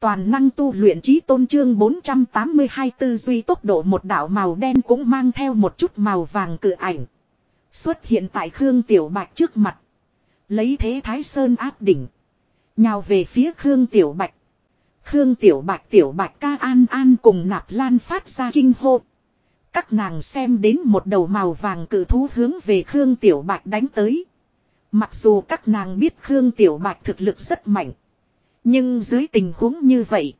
Toàn năng tu luyện trí tôn trương 482 tư duy tốc độ một đạo màu đen cũng mang theo một chút màu vàng cự ảnh. Xuất hiện tại Khương Tiểu Bạch trước mặt. Lấy thế Thái Sơn áp đỉnh. Nhào về phía Khương Tiểu Bạch. Khương Tiểu Bạch Tiểu Bạch ca an an cùng nạp lan phát ra kinh hô. Các nàng xem đến một đầu màu vàng cự thú hướng về Khương Tiểu Bạch đánh tới. Mặc dù các nàng biết Khương Tiểu Bạch thực lực rất mạnh. Nhưng dưới tình huống như vậy.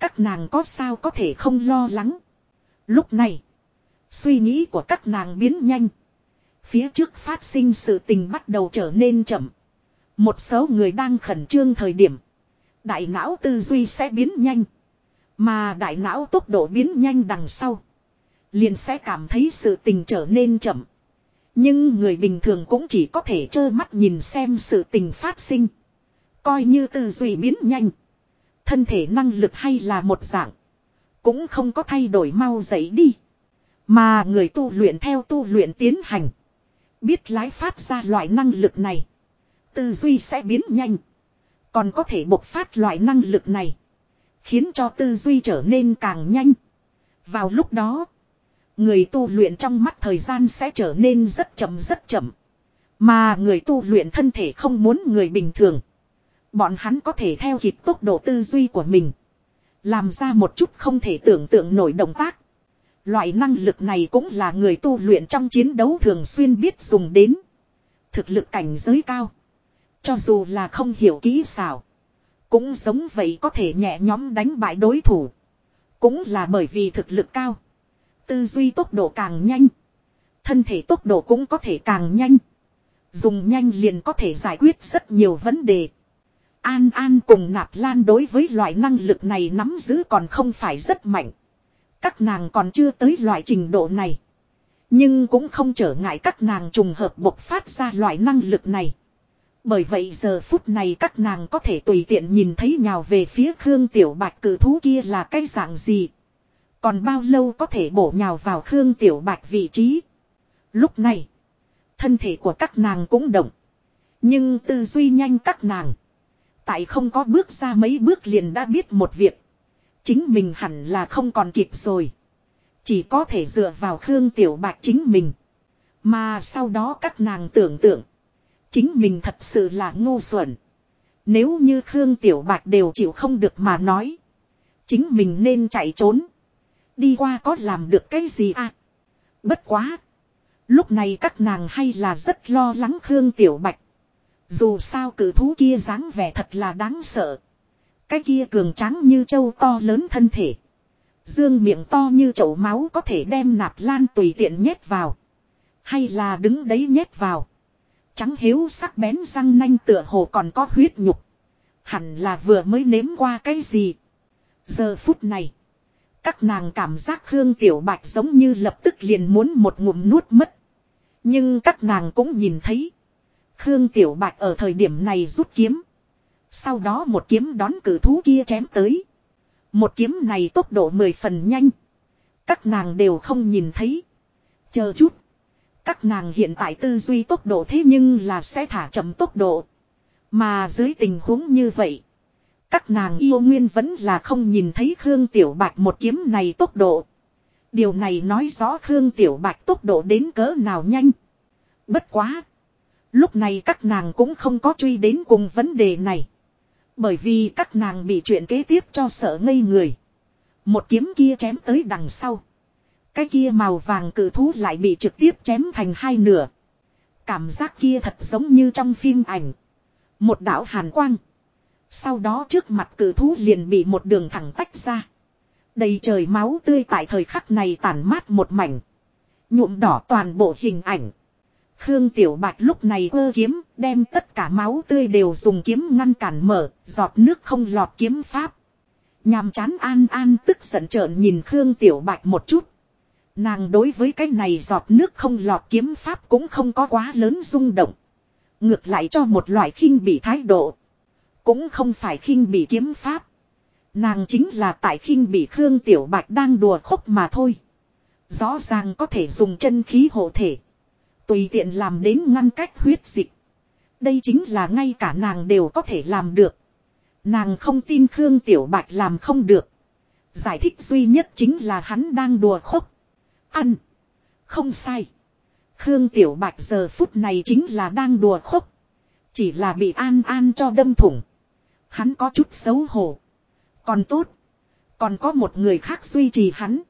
Các nàng có sao có thể không lo lắng. Lúc này. Suy nghĩ của các nàng biến nhanh. Phía trước phát sinh sự tình bắt đầu trở nên chậm. Một số người đang khẩn trương thời điểm. Đại não tư duy sẽ biến nhanh. Mà đại não tốc độ biến nhanh đằng sau. Liền sẽ cảm thấy sự tình trở nên chậm. Nhưng người bình thường cũng chỉ có thể trơ mắt nhìn xem sự tình phát sinh. Coi như tư duy biến nhanh. Thân thể năng lực hay là một dạng. Cũng không có thay đổi mau dậy đi. Mà người tu luyện theo tu luyện tiến hành. Biết lái phát ra loại năng lực này. Tư duy sẽ biến nhanh. Còn có thể bộc phát loại năng lực này. Khiến cho tư duy trở nên càng nhanh. Vào lúc đó. Người tu luyện trong mắt thời gian sẽ trở nên rất chậm rất chậm. Mà người tu luyện thân thể không muốn người bình thường. Bọn hắn có thể theo kịp tốc độ tư duy của mình. Làm ra một chút không thể tưởng tượng nổi động tác. Loại năng lực này cũng là người tu luyện trong chiến đấu thường xuyên biết dùng đến. Thực lực cảnh giới cao. Cho dù là không hiểu kỹ xảo. Cũng giống vậy có thể nhẹ nhóm đánh bại đối thủ. Cũng là bởi vì thực lực cao. Tư duy tốc độ càng nhanh. Thân thể tốc độ cũng có thể càng nhanh. Dùng nhanh liền có thể giải quyết rất nhiều vấn đề. An An cùng Nạp Lan đối với loại năng lực này nắm giữ còn không phải rất mạnh. Các nàng còn chưa tới loại trình độ này. Nhưng cũng không trở ngại các nàng trùng hợp bộc phát ra loại năng lực này. Bởi vậy giờ phút này các nàng có thể tùy tiện nhìn thấy nhào về phía Khương Tiểu Bạch cử thú kia là cái dạng gì. Còn bao lâu có thể bổ nhào vào Khương Tiểu Bạch vị trí. Lúc này, thân thể của các nàng cũng động. Nhưng tư duy nhanh các nàng. Tại không có bước ra mấy bước liền đã biết một việc. Chính mình hẳn là không còn kịp rồi. Chỉ có thể dựa vào Khương Tiểu Bạch chính mình. Mà sau đó các nàng tưởng tượng. Chính mình thật sự là ngu xuẩn. Nếu như Khương Tiểu Bạch đều chịu không được mà nói. Chính mình nên chạy trốn. Đi qua có làm được cái gì à? Bất quá. Lúc này các nàng hay là rất lo lắng Khương Tiểu Bạch. Dù sao cử thú kia dáng vẻ thật là đáng sợ. Cái kia cường trắng như châu to lớn thân thể. Dương miệng to như chậu máu có thể đem nạp lan tùy tiện nhét vào. Hay là đứng đấy nhét vào. Trắng hiếu sắc bén răng nanh tựa hồ còn có huyết nhục. Hẳn là vừa mới nếm qua cái gì. Giờ phút này. Các nàng cảm giác Khương Tiểu Bạch giống như lập tức liền muốn một ngụm nuốt mất. Nhưng các nàng cũng nhìn thấy. Khương Tiểu Bạch ở thời điểm này rút kiếm. Sau đó một kiếm đón cử thú kia chém tới. Một kiếm này tốc độ mười phần nhanh. Các nàng đều không nhìn thấy. Chờ chút. Các nàng hiện tại tư duy tốc độ thế nhưng là sẽ thả chậm tốc độ. Mà dưới tình huống như vậy. Các nàng yêu nguyên vẫn là không nhìn thấy Khương Tiểu Bạch một kiếm này tốc độ. Điều này nói rõ Khương Tiểu Bạch tốc độ đến cỡ nào nhanh. Bất quá. Lúc này các nàng cũng không có truy đến cùng vấn đề này. Bởi vì các nàng bị chuyện kế tiếp cho sợ ngây người. Một kiếm kia chém tới đằng sau. Cái kia màu vàng cử thú lại bị trực tiếp chém thành hai nửa. Cảm giác kia thật giống như trong phim ảnh. Một đạo hàn quang. Sau đó trước mặt cử thú liền bị một đường thẳng tách ra. Đầy trời máu tươi tại thời khắc này tản mát một mảnh. Nhuộm đỏ toàn bộ hình ảnh. Khương Tiểu Bạch lúc này ơ kiếm, đem tất cả máu tươi đều dùng kiếm ngăn cản mở, giọt nước không lọt kiếm pháp. Nhàm chán an an tức giận trợn nhìn Khương Tiểu Bạch một chút. Nàng đối với cái này giọt nước không lọt kiếm pháp cũng không có quá lớn rung động. Ngược lại cho một loại khinh bị thái độ. Cũng không phải khinh bị kiếm pháp. Nàng chính là tại khinh bị Khương Tiểu Bạch đang đùa khúc mà thôi. Rõ ràng có thể dùng chân khí hộ thể. Tùy tiện làm đến ngăn cách huyết dịch. Đây chính là ngay cả nàng đều có thể làm được. Nàng không tin Khương Tiểu Bạch làm không được. Giải thích duy nhất chính là hắn đang đùa khúc. Ăn. Không sai. Khương Tiểu Bạch giờ phút này chính là đang đùa khúc. Chỉ là bị an an cho đâm thủng. Hắn có chút xấu hổ. Còn tốt. Còn có một người khác duy trì hắn.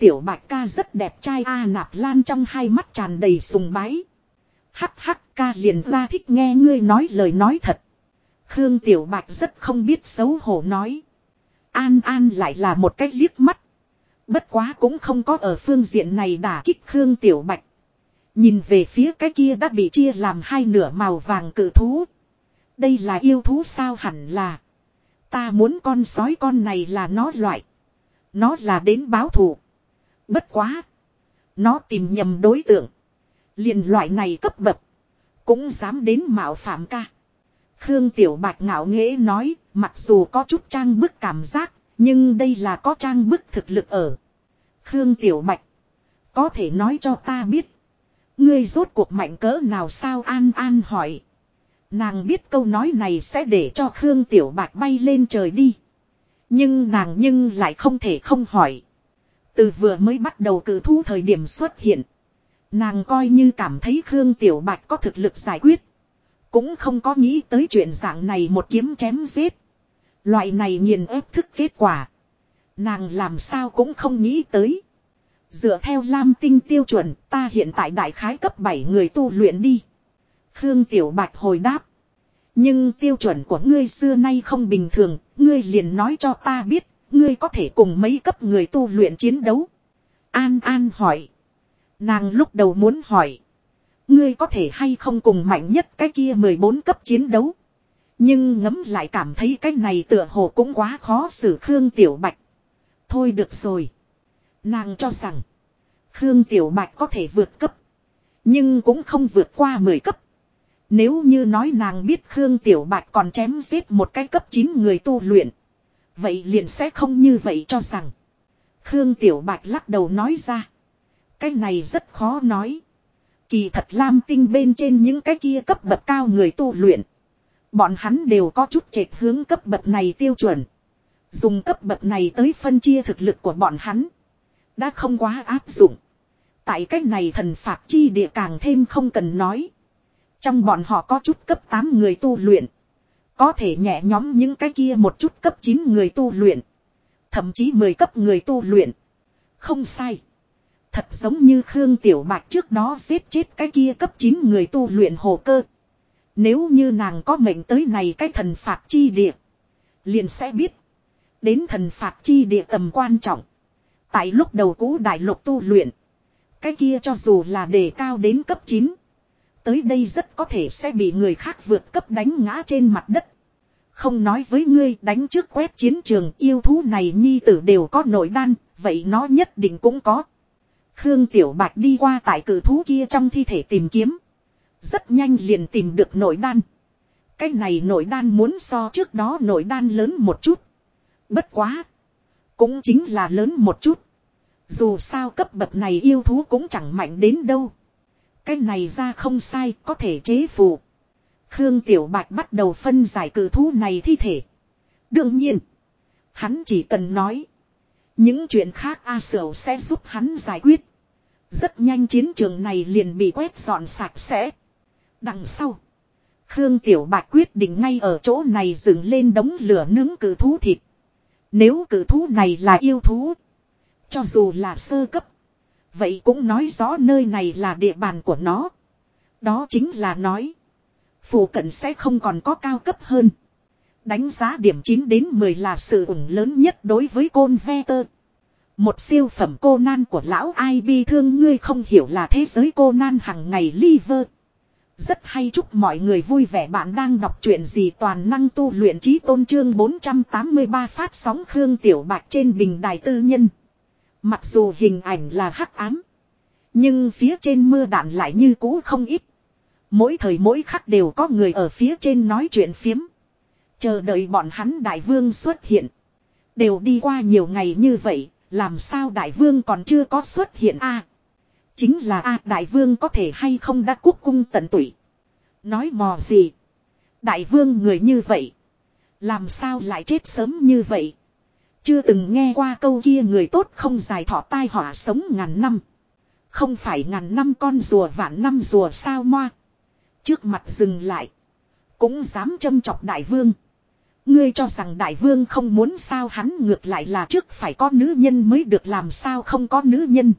Tiểu Bạch ca rất đẹp trai, A nạp lan trong hai mắt tràn đầy sùng bái. Hắc hắc, ca liền ra thích nghe ngươi nói lời nói thật. Khương Tiểu Bạch rất không biết xấu hổ nói. An An lại là một cách liếc mắt. Bất quá cũng không có ở phương diện này đả kích Khương Tiểu Bạch. Nhìn về phía cái kia đã bị chia làm hai nửa màu vàng cự thú. Đây là yêu thú sao hẳn là. Ta muốn con sói con này là nó loại. Nó là đến báo thù. Bất quá. Nó tìm nhầm đối tượng. liền loại này cấp bậc. Cũng dám đến mạo phạm ca. Khương Tiểu Bạch ngạo nghễ nói, mặc dù có chút trang bức cảm giác, nhưng đây là có trang bức thực lực ở. Khương Tiểu Bạch, có thể nói cho ta biết. Ngươi rốt cuộc mạnh cỡ nào sao An An hỏi. Nàng biết câu nói này sẽ để cho Khương Tiểu Bạch bay lên trời đi. Nhưng nàng nhưng lại không thể không hỏi. Từ vừa mới bắt đầu cử thu thời điểm xuất hiện. Nàng coi như cảm thấy Khương Tiểu Bạch có thực lực giải quyết. Cũng không có nghĩ tới chuyện dạng này một kiếm chém giết. Loại này nghiền ép thức kết quả. Nàng làm sao cũng không nghĩ tới. Dựa theo Lam Tinh tiêu chuẩn ta hiện tại đại khái cấp 7 người tu luyện đi. Khương Tiểu Bạch hồi đáp. Nhưng tiêu chuẩn của ngươi xưa nay không bình thường, ngươi liền nói cho ta biết, ngươi có thể cùng mấy cấp người tu luyện chiến đấu. An An hỏi. Nàng lúc đầu muốn hỏi. Ngươi có thể hay không cùng mạnh nhất cái kia 14 cấp chiến đấu. Nhưng ngấm lại cảm thấy cái này tựa hồ cũng quá khó xử Khương Tiểu Bạch. Thôi được rồi. Nàng cho rằng. Khương Tiểu Bạch có thể vượt cấp. Nhưng cũng không vượt qua 10 cấp. Nếu như nói nàng biết Khương Tiểu Bạch còn chém giết một cái cấp 9 người tu luyện. Vậy liền sẽ không như vậy cho rằng. Khương Tiểu Bạch lắc đầu nói ra. Cái này rất khó nói. Kỳ thật lam tinh bên trên những cái kia cấp bậc cao người tu luyện. Bọn hắn đều có chút chệch hướng cấp bậc này tiêu chuẩn. Dùng cấp bậc này tới phân chia thực lực của bọn hắn. Đã không quá áp dụng. Tại cách này thần phạt chi địa càng thêm không cần nói. Trong bọn họ có chút cấp 8 người tu luyện. Có thể nhẹ nhóm những cái kia một chút cấp 9 người tu luyện. Thậm chí 10 cấp người tu luyện. Không sai. Thật giống như Khương Tiểu Bạch trước đó giết chết cái kia cấp 9 người tu luyện hồ cơ. Nếu như nàng có mệnh tới này cái thần phạt chi địa. Liền sẽ biết. Đến thần phạt chi địa tầm quan trọng. Tại lúc đầu cũ đại lục tu luyện. Cái kia cho dù là đề cao đến cấp 9. Tới đây rất có thể sẽ bị người khác vượt cấp đánh ngã trên mặt đất. Không nói với ngươi đánh trước quét chiến trường yêu thú này nhi tử đều có nội đan, vậy nó nhất định cũng có. Khương Tiểu Bạch đi qua tại cử thú kia trong thi thể tìm kiếm. Rất nhanh liền tìm được nội đan. Cái này nội đan muốn so trước đó nội đan lớn một chút. Bất quá. Cũng chính là lớn một chút. Dù sao cấp bậc này yêu thú cũng chẳng mạnh đến đâu. Cái này ra không sai, có thể chế phù. Khương Tiểu Bạch bắt đầu phân giải cử thú này thi thể. Đương nhiên. Hắn chỉ cần nói. Những chuyện khác A Sở sẽ giúp hắn giải quyết. Rất nhanh chiến trường này liền bị quét dọn sạch sẽ. Đằng sau. Khương Tiểu Bạch quyết định ngay ở chỗ này dựng lên đống lửa nướng cử thú thịt. Nếu cử thú này là yêu thú. Cho dù là sơ cấp. Vậy cũng nói rõ nơi này là địa bàn của nó. Đó chính là nói. Phủ cận sẽ không còn có cao cấp hơn. Đánh giá điểm 9 đến 10 là sự ủng lớn nhất đối với côn ve tơ. Một siêu phẩm cô nan của lão ai bi thương ngươi không hiểu là thế giới cô nan hằng ngày liver. Rất hay chúc mọi người vui vẻ bạn đang đọc truyện gì toàn năng tu luyện trí tôn trương 483 phát sóng Khương Tiểu Bạch trên bình đài tư nhân. Mặc dù hình ảnh là hắc ám. Nhưng phía trên mưa đạn lại như cũ không ít. Mỗi thời mỗi khắc đều có người ở phía trên nói chuyện phiếm. Chờ đợi bọn hắn đại vương xuất hiện. Đều đi qua nhiều ngày như vậy, làm sao đại vương còn chưa có xuất hiện a Chính là a đại vương có thể hay không đã quốc cung tận tụy. Nói mò gì. Đại vương người như vậy. Làm sao lại chết sớm như vậy? Chưa từng nghe qua câu kia người tốt không dài thọ tai họa sống ngàn năm. Không phải ngàn năm con rùa vạn năm rùa sao moa. Trước mặt dừng lại. Cũng dám châm chọc đại vương. Ngươi cho rằng đại vương không muốn sao hắn ngược lại là trước phải có nữ nhân mới được làm sao không có nữ nhân.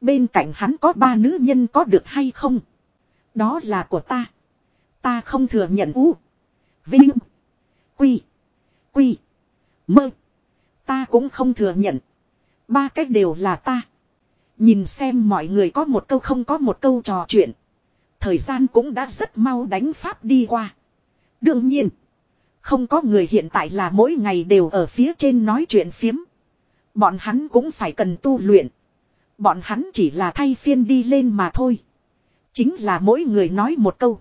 Bên cạnh hắn có ba nữ nhân có được hay không? Đó là của ta. Ta không thừa nhận u. Vinh. Quy. Quy. Mơ. Ta cũng không thừa nhận. Ba cách đều là ta. Nhìn xem mọi người có một câu không có một câu trò chuyện. Thời gian cũng đã rất mau đánh pháp đi qua. Đương nhiên. Không có người hiện tại là mỗi ngày đều ở phía trên nói chuyện phiếm. Bọn hắn cũng phải cần tu luyện. Bọn hắn chỉ là thay phiên đi lên mà thôi. Chính là mỗi người nói một câu.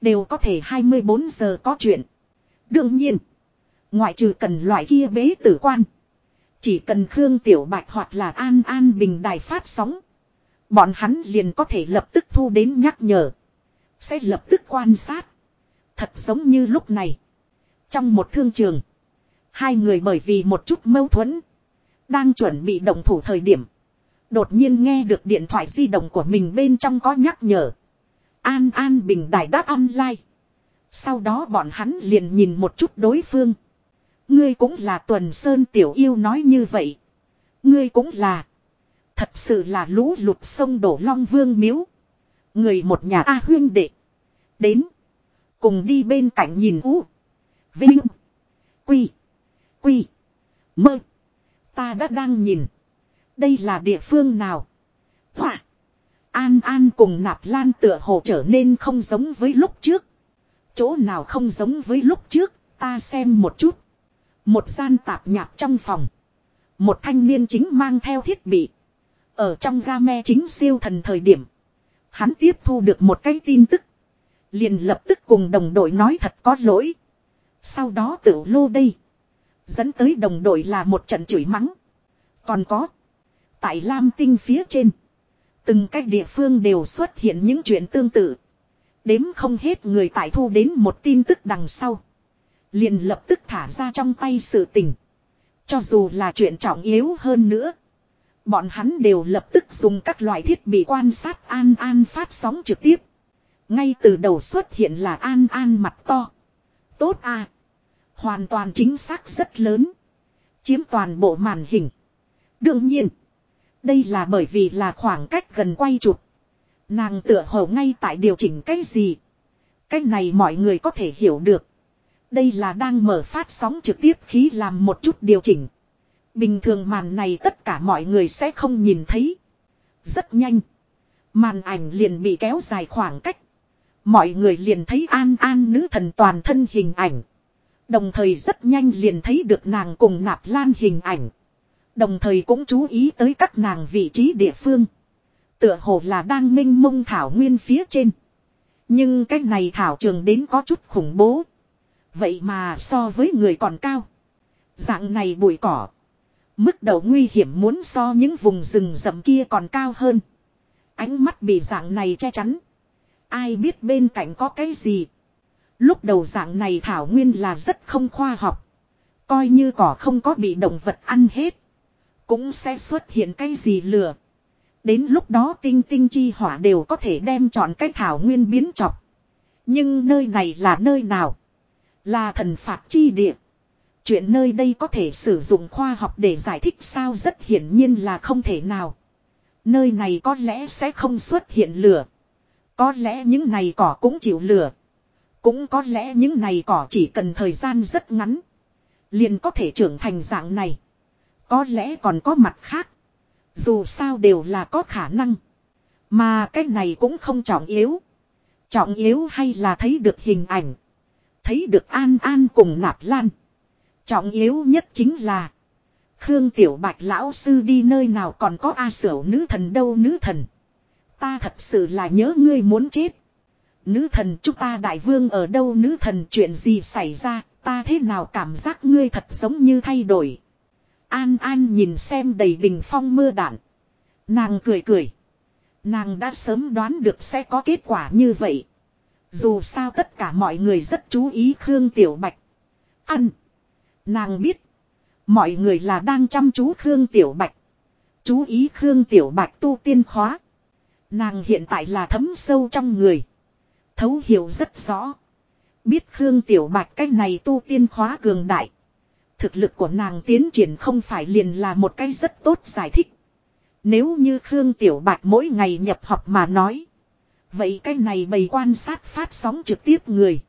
Đều có thể 24 giờ có chuyện. Đương nhiên. Ngoại trừ cần loại kia bế tử quan. Chỉ cần Khương Tiểu Bạch hoặc là An An Bình đài phát sóng. Bọn hắn liền có thể lập tức thu đến nhắc nhở. Sẽ lập tức quan sát. Thật giống như lúc này. Trong một thương trường. Hai người bởi vì một chút mâu thuẫn. Đang chuẩn bị động thủ thời điểm. Đột nhiên nghe được điện thoại di động của mình bên trong có nhắc nhở. An An Bình Đài đáp online. Sau đó bọn hắn liền nhìn một chút đối phương. Ngươi cũng là tuần sơn tiểu yêu nói như vậy. Ngươi cũng là. Thật sự là lũ lụt sông đổ long vương miếu. Người một nhà A huyên đệ. Đến. Cùng đi bên cạnh nhìn ú. Vinh. Quy. Quy. Mơ. Ta đã đang nhìn. Đây là địa phương nào? Hỏa. An An cùng Nạp Lan tựa hồ trở nên không giống với lúc trước. Chỗ nào không giống với lúc trước, ta xem một chút. Một gian tạp nhạp trong phòng. Một thanh niên chính mang theo thiết bị. Ở trong game chính siêu thần thời điểm. Hắn tiếp thu được một cái tin tức. Liền lập tức cùng đồng đội nói thật có lỗi. Sau đó tự lô đây. Dẫn tới đồng đội là một trận chửi mắng. Còn có. Tại Lam Tinh phía trên. Từng cách địa phương đều xuất hiện những chuyện tương tự. Đếm không hết người tại thu đến một tin tức đằng sau. Liền lập tức thả ra trong tay sự tình. Cho dù là chuyện trọng yếu hơn nữa. Bọn hắn đều lập tức dùng các loại thiết bị quan sát An An phát sóng trực tiếp. Ngay từ đầu xuất hiện là An An mặt to. Tốt à. Hoàn toàn chính xác rất lớn. Chiếm toàn bộ màn hình. Đương nhiên. Đây là bởi vì là khoảng cách gần quay chụp. Nàng tựa hồ ngay tại điều chỉnh cái gì. Cái này mọi người có thể hiểu được. Đây là đang mở phát sóng trực tiếp khí làm một chút điều chỉnh. Bình thường màn này tất cả mọi người sẽ không nhìn thấy. Rất nhanh. Màn ảnh liền bị kéo dài khoảng cách. Mọi người liền thấy an an nữ thần toàn thân hình ảnh. Đồng thời rất nhanh liền thấy được nàng cùng nạp lan hình ảnh. Đồng thời cũng chú ý tới các nàng vị trí địa phương. Tựa hồ là đang minh mông thảo nguyên phía trên. Nhưng cái này thảo trường đến có chút khủng bố. Vậy mà so với người còn cao. Dạng này bụi cỏ. Mức độ nguy hiểm muốn so những vùng rừng rậm kia còn cao hơn. Ánh mắt bị dạng này che chắn. Ai biết bên cạnh có cái gì. Lúc đầu dạng này thảo nguyên là rất không khoa học. Coi như cỏ không có bị động vật ăn hết. Cũng sẽ xuất hiện cái gì lửa. Đến lúc đó tinh tinh chi hỏa đều có thể đem chọn cái thảo nguyên biến chọc. Nhưng nơi này là nơi nào? Là thần phạt chi địa. Chuyện nơi đây có thể sử dụng khoa học để giải thích sao rất hiển nhiên là không thể nào. Nơi này có lẽ sẽ không xuất hiện lửa. Có lẽ những này cỏ cũng chịu lửa. Cũng có lẽ những này cỏ chỉ cần thời gian rất ngắn. Liền có thể trưởng thành dạng này. Có lẽ còn có mặt khác. Dù sao đều là có khả năng. Mà cái này cũng không trọng yếu. Trọng yếu hay là thấy được hình ảnh. Thấy được An An cùng Nạp Lan. Trọng yếu nhất chính là. Khương Tiểu Bạch lão sư đi nơi nào còn có A sở nữ thần đâu nữ thần. Ta thật sự là nhớ ngươi muốn chết. Nữ thần chúng ta đại vương ở đâu nữ thần chuyện gì xảy ra, ta thế nào cảm giác ngươi thật giống như thay đổi. An An nhìn xem đầy bình phong mưa đạn. Nàng cười cười. Nàng đã sớm đoán được sẽ có kết quả như vậy. Dù sao tất cả mọi người rất chú ý Khương Tiểu Bạch. Ăn. Nàng biết. Mọi người là đang chăm chú Khương Tiểu Bạch. Chú ý Khương Tiểu Bạch tu tiên khóa. Nàng hiện tại là thấm sâu trong người. Thấu hiểu rất rõ. Biết Khương Tiểu Bạch cách này tu tiên khóa cường đại. Thực lực của nàng tiến triển không phải liền là một cái rất tốt giải thích. Nếu như Khương Tiểu Bạch mỗi ngày nhập học mà nói. Vậy cái này bày quan sát phát sóng trực tiếp người.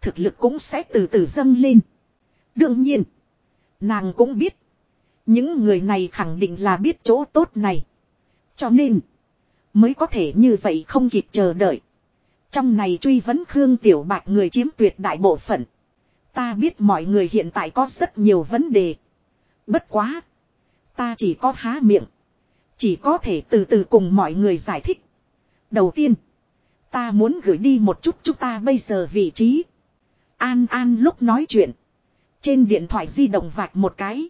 Thực lực cũng sẽ từ từ dâng lên. Đương nhiên. Nàng cũng biết. Những người này khẳng định là biết chỗ tốt này. Cho nên. Mới có thể như vậy không kịp chờ đợi. Trong này truy vấn Khương Tiểu Bạch người chiếm tuyệt đại bộ phận. Ta biết mọi người hiện tại có rất nhiều vấn đề. Bất quá. Ta chỉ có há miệng. Chỉ có thể từ từ cùng mọi người giải thích. Đầu tiên. Ta muốn gửi đi một chút chúng ta bây giờ vị trí. An An lúc nói chuyện. Trên điện thoại di động vạch một cái.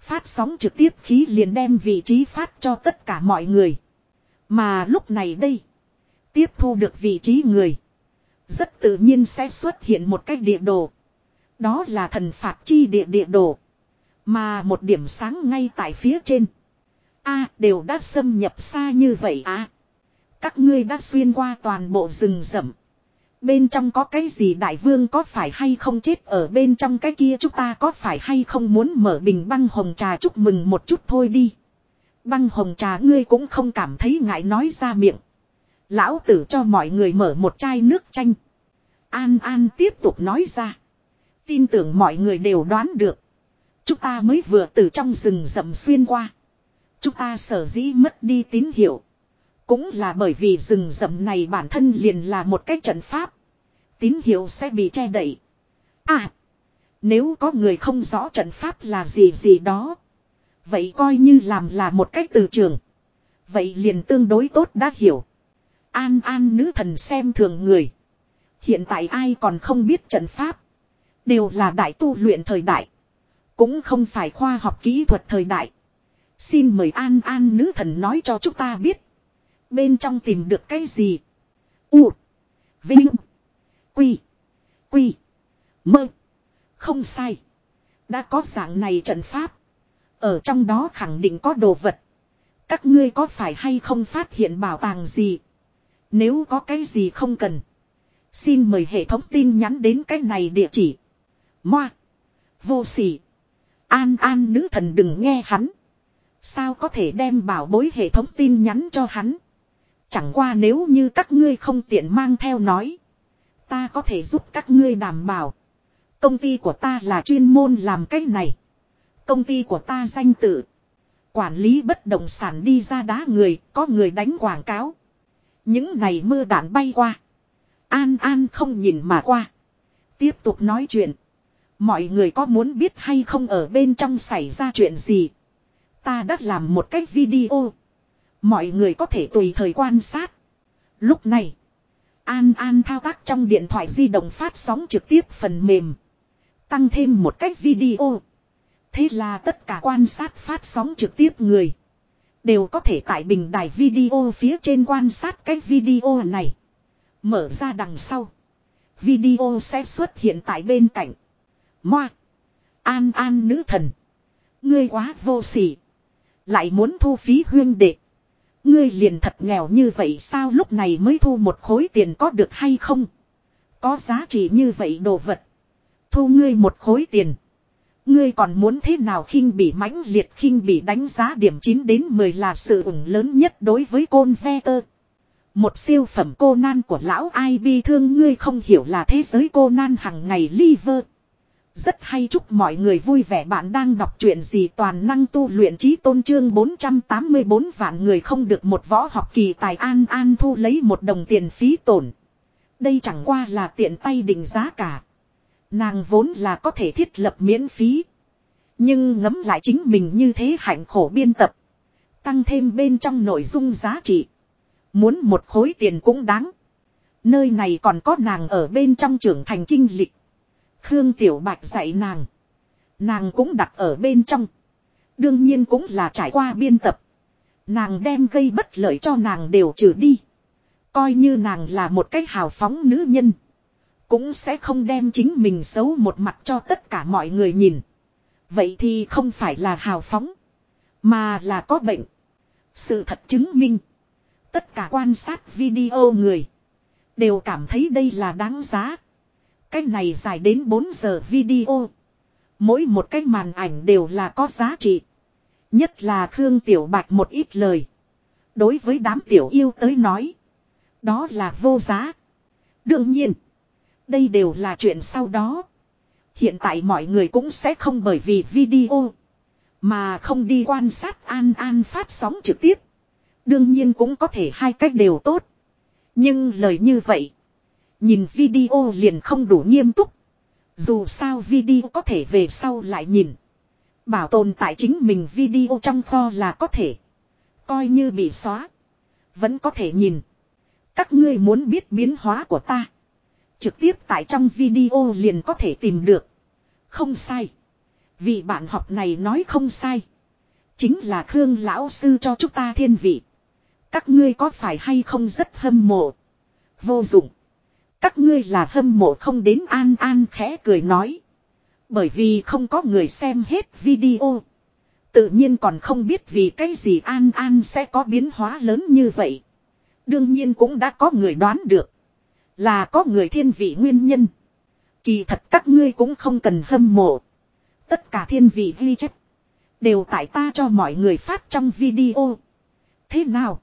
Phát sóng trực tiếp khí liền đem vị trí phát cho tất cả mọi người. Mà lúc này đây. Tiếp thu được vị trí người. Rất tự nhiên sẽ xuất hiện một cách địa đồ. Đó là thần phạt chi địa địa đồ. Mà một điểm sáng ngay tại phía trên. a, đều đã xâm nhập xa như vậy à. Các ngươi đã xuyên qua toàn bộ rừng rậm. Bên trong có cái gì đại vương có phải hay không chết ở bên trong cái kia chúng ta có phải hay không muốn mở bình băng hồng trà chúc mừng một chút thôi đi. Băng hồng trà ngươi cũng không cảm thấy ngại nói ra miệng. Lão tử cho mọi người mở một chai nước chanh. An An tiếp tục nói ra. Tin tưởng mọi người đều đoán được. Chúng ta mới vừa từ trong rừng rậm xuyên qua. Chúng ta sở dĩ mất đi tín hiệu. Cũng là bởi vì rừng rậm này bản thân liền là một cái trận pháp. Tín hiệu sẽ bị che đậy. À. Nếu có người không rõ trận pháp là gì gì đó. Vậy coi như làm là một cách từ trường. Vậy liền tương đối tốt đã hiểu. An an nữ thần xem thường người. Hiện tại ai còn không biết trận pháp. Đều là đại tu luyện thời đại. Cũng không phải khoa học kỹ thuật thời đại. Xin mời an an nữ thần nói cho chúng ta biết. Bên trong tìm được cái gì? U. Vinh. Quy. Quy. Mơ. Không sai. Đã có dạng này trận pháp. Ở trong đó khẳng định có đồ vật. Các ngươi có phải hay không phát hiện bảo tàng gì? Nếu có cái gì không cần. Xin mời hệ thống tin nhắn đến cái này địa chỉ. Moa. Vô sỉ. An an nữ thần đừng nghe hắn. Sao có thể đem bảo bối hệ thống tin nhắn cho hắn. Chẳng qua nếu như các ngươi không tiện mang theo nói. Ta có thể giúp các ngươi đảm bảo. Công ty của ta là chuyên môn làm cái này. Công ty của ta danh tự. Quản lý bất động sản đi ra đá người, có người đánh quảng cáo. Những này mưa đạn bay qua. An An không nhìn mà qua. Tiếp tục nói chuyện. Mọi người có muốn biết hay không ở bên trong xảy ra chuyện gì. Ta đã làm một cái video. Mọi người có thể tùy thời quan sát. Lúc này. An An thao tác trong điện thoại di động phát sóng trực tiếp phần mềm. Tăng thêm một cách video. Thế là tất cả quan sát phát sóng trực tiếp người. Đều có thể tại bình đài video phía trên quan sát cái video này. Mở ra đằng sau. Video sẽ xuất hiện tại bên cạnh. Moa. An an nữ thần. Ngươi quá vô sỉ. Lại muốn thu phí huyên đệ. Ngươi liền thật nghèo như vậy sao lúc này mới thu một khối tiền có được hay không? Có giá trị như vậy đồ vật. Thu ngươi một khối tiền. Ngươi còn muốn thế nào khinh bị mãnh liệt khinh bị đánh giá điểm 9 đến 10 là sự ủng lớn nhất đối với côn ve tơ. Một siêu phẩm cô nan của lão ai bi thương, ngươi không hiểu là thế giới cô nan hằng ngày liver. Rất hay chúc mọi người vui vẻ bạn đang đọc truyện gì toàn năng tu luyện trí tôn trương 484 vạn người không được một võ học kỳ tài an an thu lấy một đồng tiền phí tổn. Đây chẳng qua là tiện tay định giá cả. Nàng vốn là có thể thiết lập miễn phí. Nhưng ngấm lại chính mình như thế hạnh khổ biên tập. Tăng thêm bên trong nội dung giá trị. Muốn một khối tiền cũng đáng. Nơi này còn có nàng ở bên trong trưởng thành kinh lịch. Khương Tiểu Bạch dạy nàng. Nàng cũng đặt ở bên trong. Đương nhiên cũng là trải qua biên tập. Nàng đem gây bất lợi cho nàng đều trừ đi. Coi như nàng là một cái hào phóng nữ nhân. Cũng sẽ không đem chính mình xấu một mặt cho tất cả mọi người nhìn. Vậy thì không phải là hào phóng. Mà là có bệnh. Sự thật chứng minh. Tất cả quan sát video người. Đều cảm thấy đây là đáng giá. Cái này dài đến 4 giờ video. Mỗi một cái màn ảnh đều là có giá trị. Nhất là Khương Tiểu Bạch một ít lời. Đối với đám tiểu yêu tới nói. Đó là vô giá. Đương nhiên. Đây đều là chuyện sau đó. Hiện tại mọi người cũng sẽ không bởi vì video. Mà không đi quan sát An An phát sóng trực tiếp. Đương nhiên cũng có thể hai cách đều tốt. Nhưng lời như vậy. Nhìn video liền không đủ nghiêm túc. Dù sao video có thể về sau lại nhìn. Bảo tồn tại chính mình video trong kho là có thể. Coi như bị xóa. Vẫn có thể nhìn. Các ngươi muốn biết biến hóa của ta. Trực tiếp tại trong video liền có thể tìm được. Không sai. Vì bạn học này nói không sai. Chính là Khương Lão Sư cho chúng ta thiên vị. Các ngươi có phải hay không rất hâm mộ. Vô dụng. Các ngươi là hâm mộ không đến an an khẽ cười nói. Bởi vì không có người xem hết video. Tự nhiên còn không biết vì cái gì an an sẽ có biến hóa lớn như vậy. Đương nhiên cũng đã có người đoán được. Là có người thiên vị nguyên nhân. Kỳ thật các ngươi cũng không cần hâm mộ. Tất cả thiên vị ghi chép. Đều tại ta cho mọi người phát trong video. Thế nào?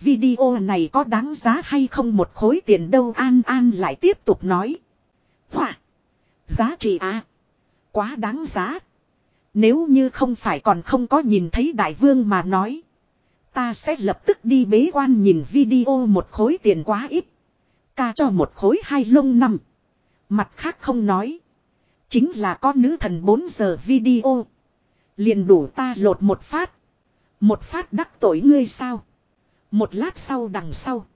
Video này có đáng giá hay không một khối tiền đâu An An lại tiếp tục nói. Hỏa! Giá trị à? Quá đáng giá. Nếu như không phải còn không có nhìn thấy đại vương mà nói. Ta sẽ lập tức đi bế quan nhìn video một khối tiền quá ít. Ca cho một khối hai lông năm. Mặt khác không nói. Chính là có nữ thần 4 giờ video. Liền đủ ta lột một phát. Một phát đắc tội ngươi sao? Một lát sau đằng sau.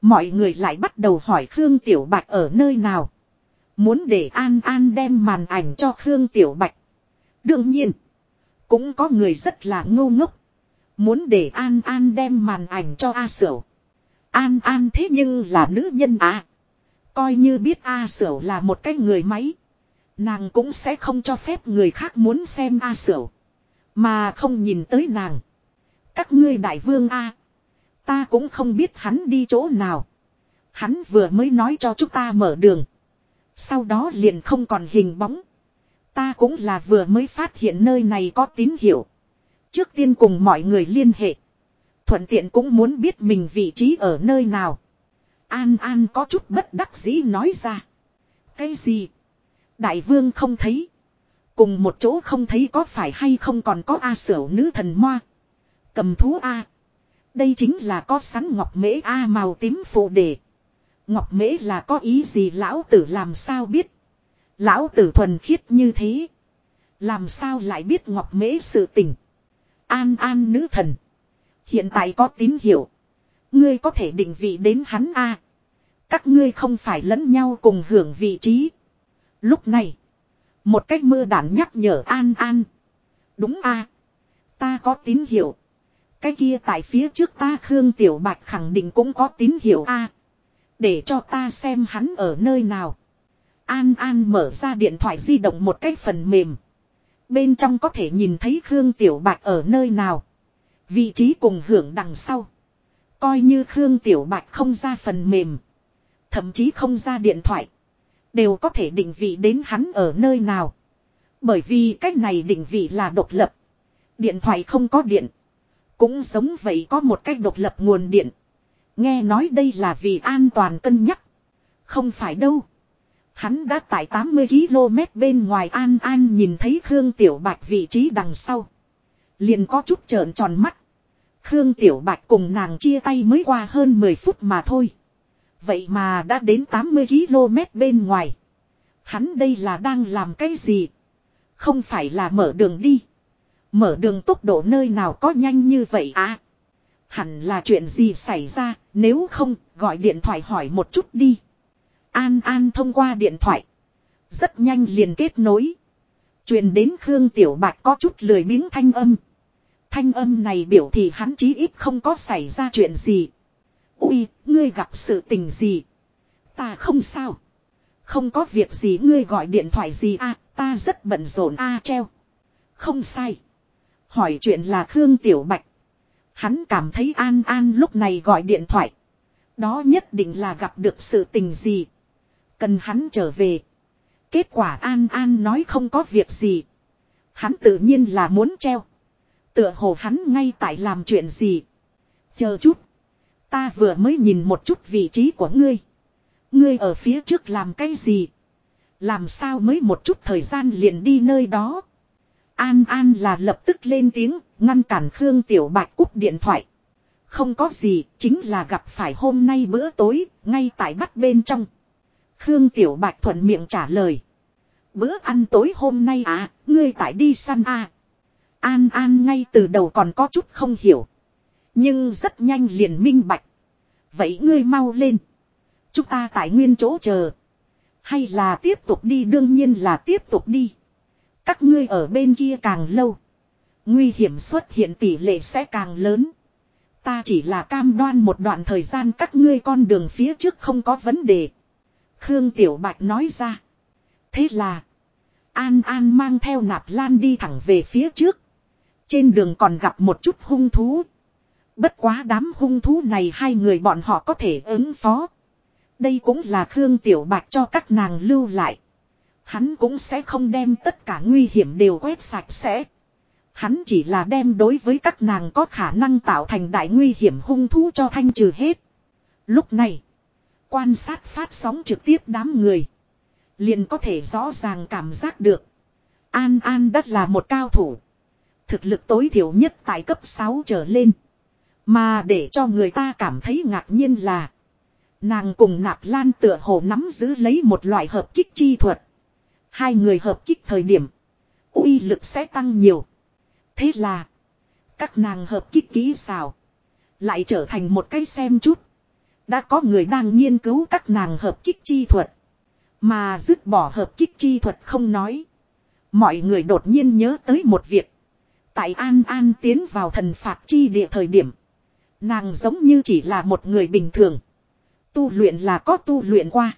Mọi người lại bắt đầu hỏi Khương Tiểu Bạch ở nơi nào. Muốn để An An đem màn ảnh cho Khương Tiểu Bạch. Đương nhiên. Cũng có người rất là ngu ngốc. Muốn để An An đem màn ảnh cho A Sửu. An An thế nhưng là nữ nhân à. Coi như biết A Sửu là một cái người máy. Nàng cũng sẽ không cho phép người khác muốn xem A Sửu. Mà không nhìn tới nàng. Các ngươi đại vương A. Ta cũng không biết hắn đi chỗ nào. Hắn vừa mới nói cho chúng ta mở đường. Sau đó liền không còn hình bóng. Ta cũng là vừa mới phát hiện nơi này có tín hiệu. Trước tiên cùng mọi người liên hệ. Thuận tiện cũng muốn biết mình vị trí ở nơi nào. An An có chút bất đắc dĩ nói ra. Cái gì? Đại vương không thấy. Cùng một chỗ không thấy có phải hay không còn có A sở nữ thần moa. Cầm thú A. Đây chính là có sắn ngọc mễ A à, màu tím phụ đề. Ngọc mễ là có ý gì lão tử làm sao biết. Lão tử thuần khiết như thế. Làm sao lại biết ngọc mễ sự tình. An an nữ thần. Hiện tại có tín hiệu. Ngươi có thể định vị đến hắn A. Các ngươi không phải lẫn nhau cùng hưởng vị trí. Lúc này. Một cách mưa đạn nhắc nhở An An. Đúng A. Ta có tín hiệu. Cái kia tại phía trước ta Khương Tiểu Bạch khẳng định cũng có tín hiệu A. Để cho ta xem hắn ở nơi nào. An An mở ra điện thoại di động một cái phần mềm. Bên trong có thể nhìn thấy Khương Tiểu Bạch ở nơi nào. Vị trí cùng hưởng đằng sau. Coi như Khương Tiểu Bạch không ra phần mềm. Thậm chí không ra điện thoại. Đều có thể định vị đến hắn ở nơi nào. Bởi vì cách này định vị là độc lập. Điện thoại không có điện. Cũng giống vậy có một cách độc lập nguồn điện. Nghe nói đây là vì an toàn cân nhắc. Không phải đâu. Hắn đã tại 80 km bên ngoài An An nhìn thấy Khương Tiểu Bạch vị trí đằng sau. Liền có chút trợn tròn mắt. Khương Tiểu Bạch cùng nàng chia tay mới qua hơn 10 phút mà thôi. Vậy mà đã đến 80 km bên ngoài. Hắn đây là đang làm cái gì? Không phải là mở đường đi. Mở đường tốc độ nơi nào có nhanh như vậy à? Hẳn là chuyện gì xảy ra, nếu không, gọi điện thoại hỏi một chút đi. An An thông qua điện thoại. Rất nhanh liền kết nối. truyền đến Khương Tiểu Bạch có chút lười biếng thanh âm. Thanh âm này biểu thị hắn chí ít không có xảy ra chuyện gì. Ui, ngươi gặp sự tình gì? Ta không sao. Không có việc gì ngươi gọi điện thoại gì a ta rất bận rộn a treo. Không sai. Hỏi chuyện là Khương Tiểu Bạch. Hắn cảm thấy An An lúc này gọi điện thoại. Đó nhất định là gặp được sự tình gì. Cần hắn trở về. Kết quả An An nói không có việc gì. Hắn tự nhiên là muốn treo. Tựa hồ hắn ngay tại làm chuyện gì. Chờ chút. Ta vừa mới nhìn một chút vị trí của ngươi. Ngươi ở phía trước làm cái gì? Làm sao mới một chút thời gian liền đi nơi đó? An An là lập tức lên tiếng, ngăn cản Khương Tiểu Bạch cúp điện thoại. Không có gì, chính là gặp phải hôm nay bữa tối, ngay tại bắt bên trong. Khương Tiểu Bạch thuận miệng trả lời. Bữa ăn tối hôm nay à, ngươi tại đi săn à. An An ngay từ đầu còn có chút không hiểu. Nhưng rất nhanh liền minh bạch. Vậy ngươi mau lên. Chúng ta tại nguyên chỗ chờ. Hay là tiếp tục đi đương nhiên là tiếp tục đi. Các ngươi ở bên kia càng lâu. Nguy hiểm xuất hiện tỷ lệ sẽ càng lớn. Ta chỉ là cam đoan một đoạn thời gian các ngươi con đường phía trước không có vấn đề. Khương Tiểu Bạch nói ra. Thế là. An An mang theo nạp lan đi thẳng về phía trước. Trên đường còn gặp một chút hung thú. Bất quá đám hung thú này hai người bọn họ có thể ứng phó. Đây cũng là Khương Tiểu Bạch cho các nàng lưu lại. Hắn cũng sẽ không đem tất cả nguy hiểm đều quét sạch sẽ. Hắn chỉ là đem đối với các nàng có khả năng tạo thành đại nguy hiểm hung thú cho thanh trừ hết. Lúc này, quan sát phát sóng trực tiếp đám người. Liền có thể rõ ràng cảm giác được. An An đất là một cao thủ. Thực lực tối thiểu nhất tại cấp 6 trở lên. Mà để cho người ta cảm thấy ngạc nhiên là. Nàng cùng nạp lan tựa hồ nắm giữ lấy một loại hợp kích chi thuật. Hai người hợp kích thời điểm. uy lực sẽ tăng nhiều. Thế là. Các nàng hợp kích kỹ xào. Lại trở thành một cái xem chút. Đã có người đang nghiên cứu các nàng hợp kích chi thuật. Mà dứt bỏ hợp kích chi thuật không nói. Mọi người đột nhiên nhớ tới một việc. Tại An An tiến vào thần phạt chi địa thời điểm. Nàng giống như chỉ là một người bình thường. Tu luyện là có tu luyện qua.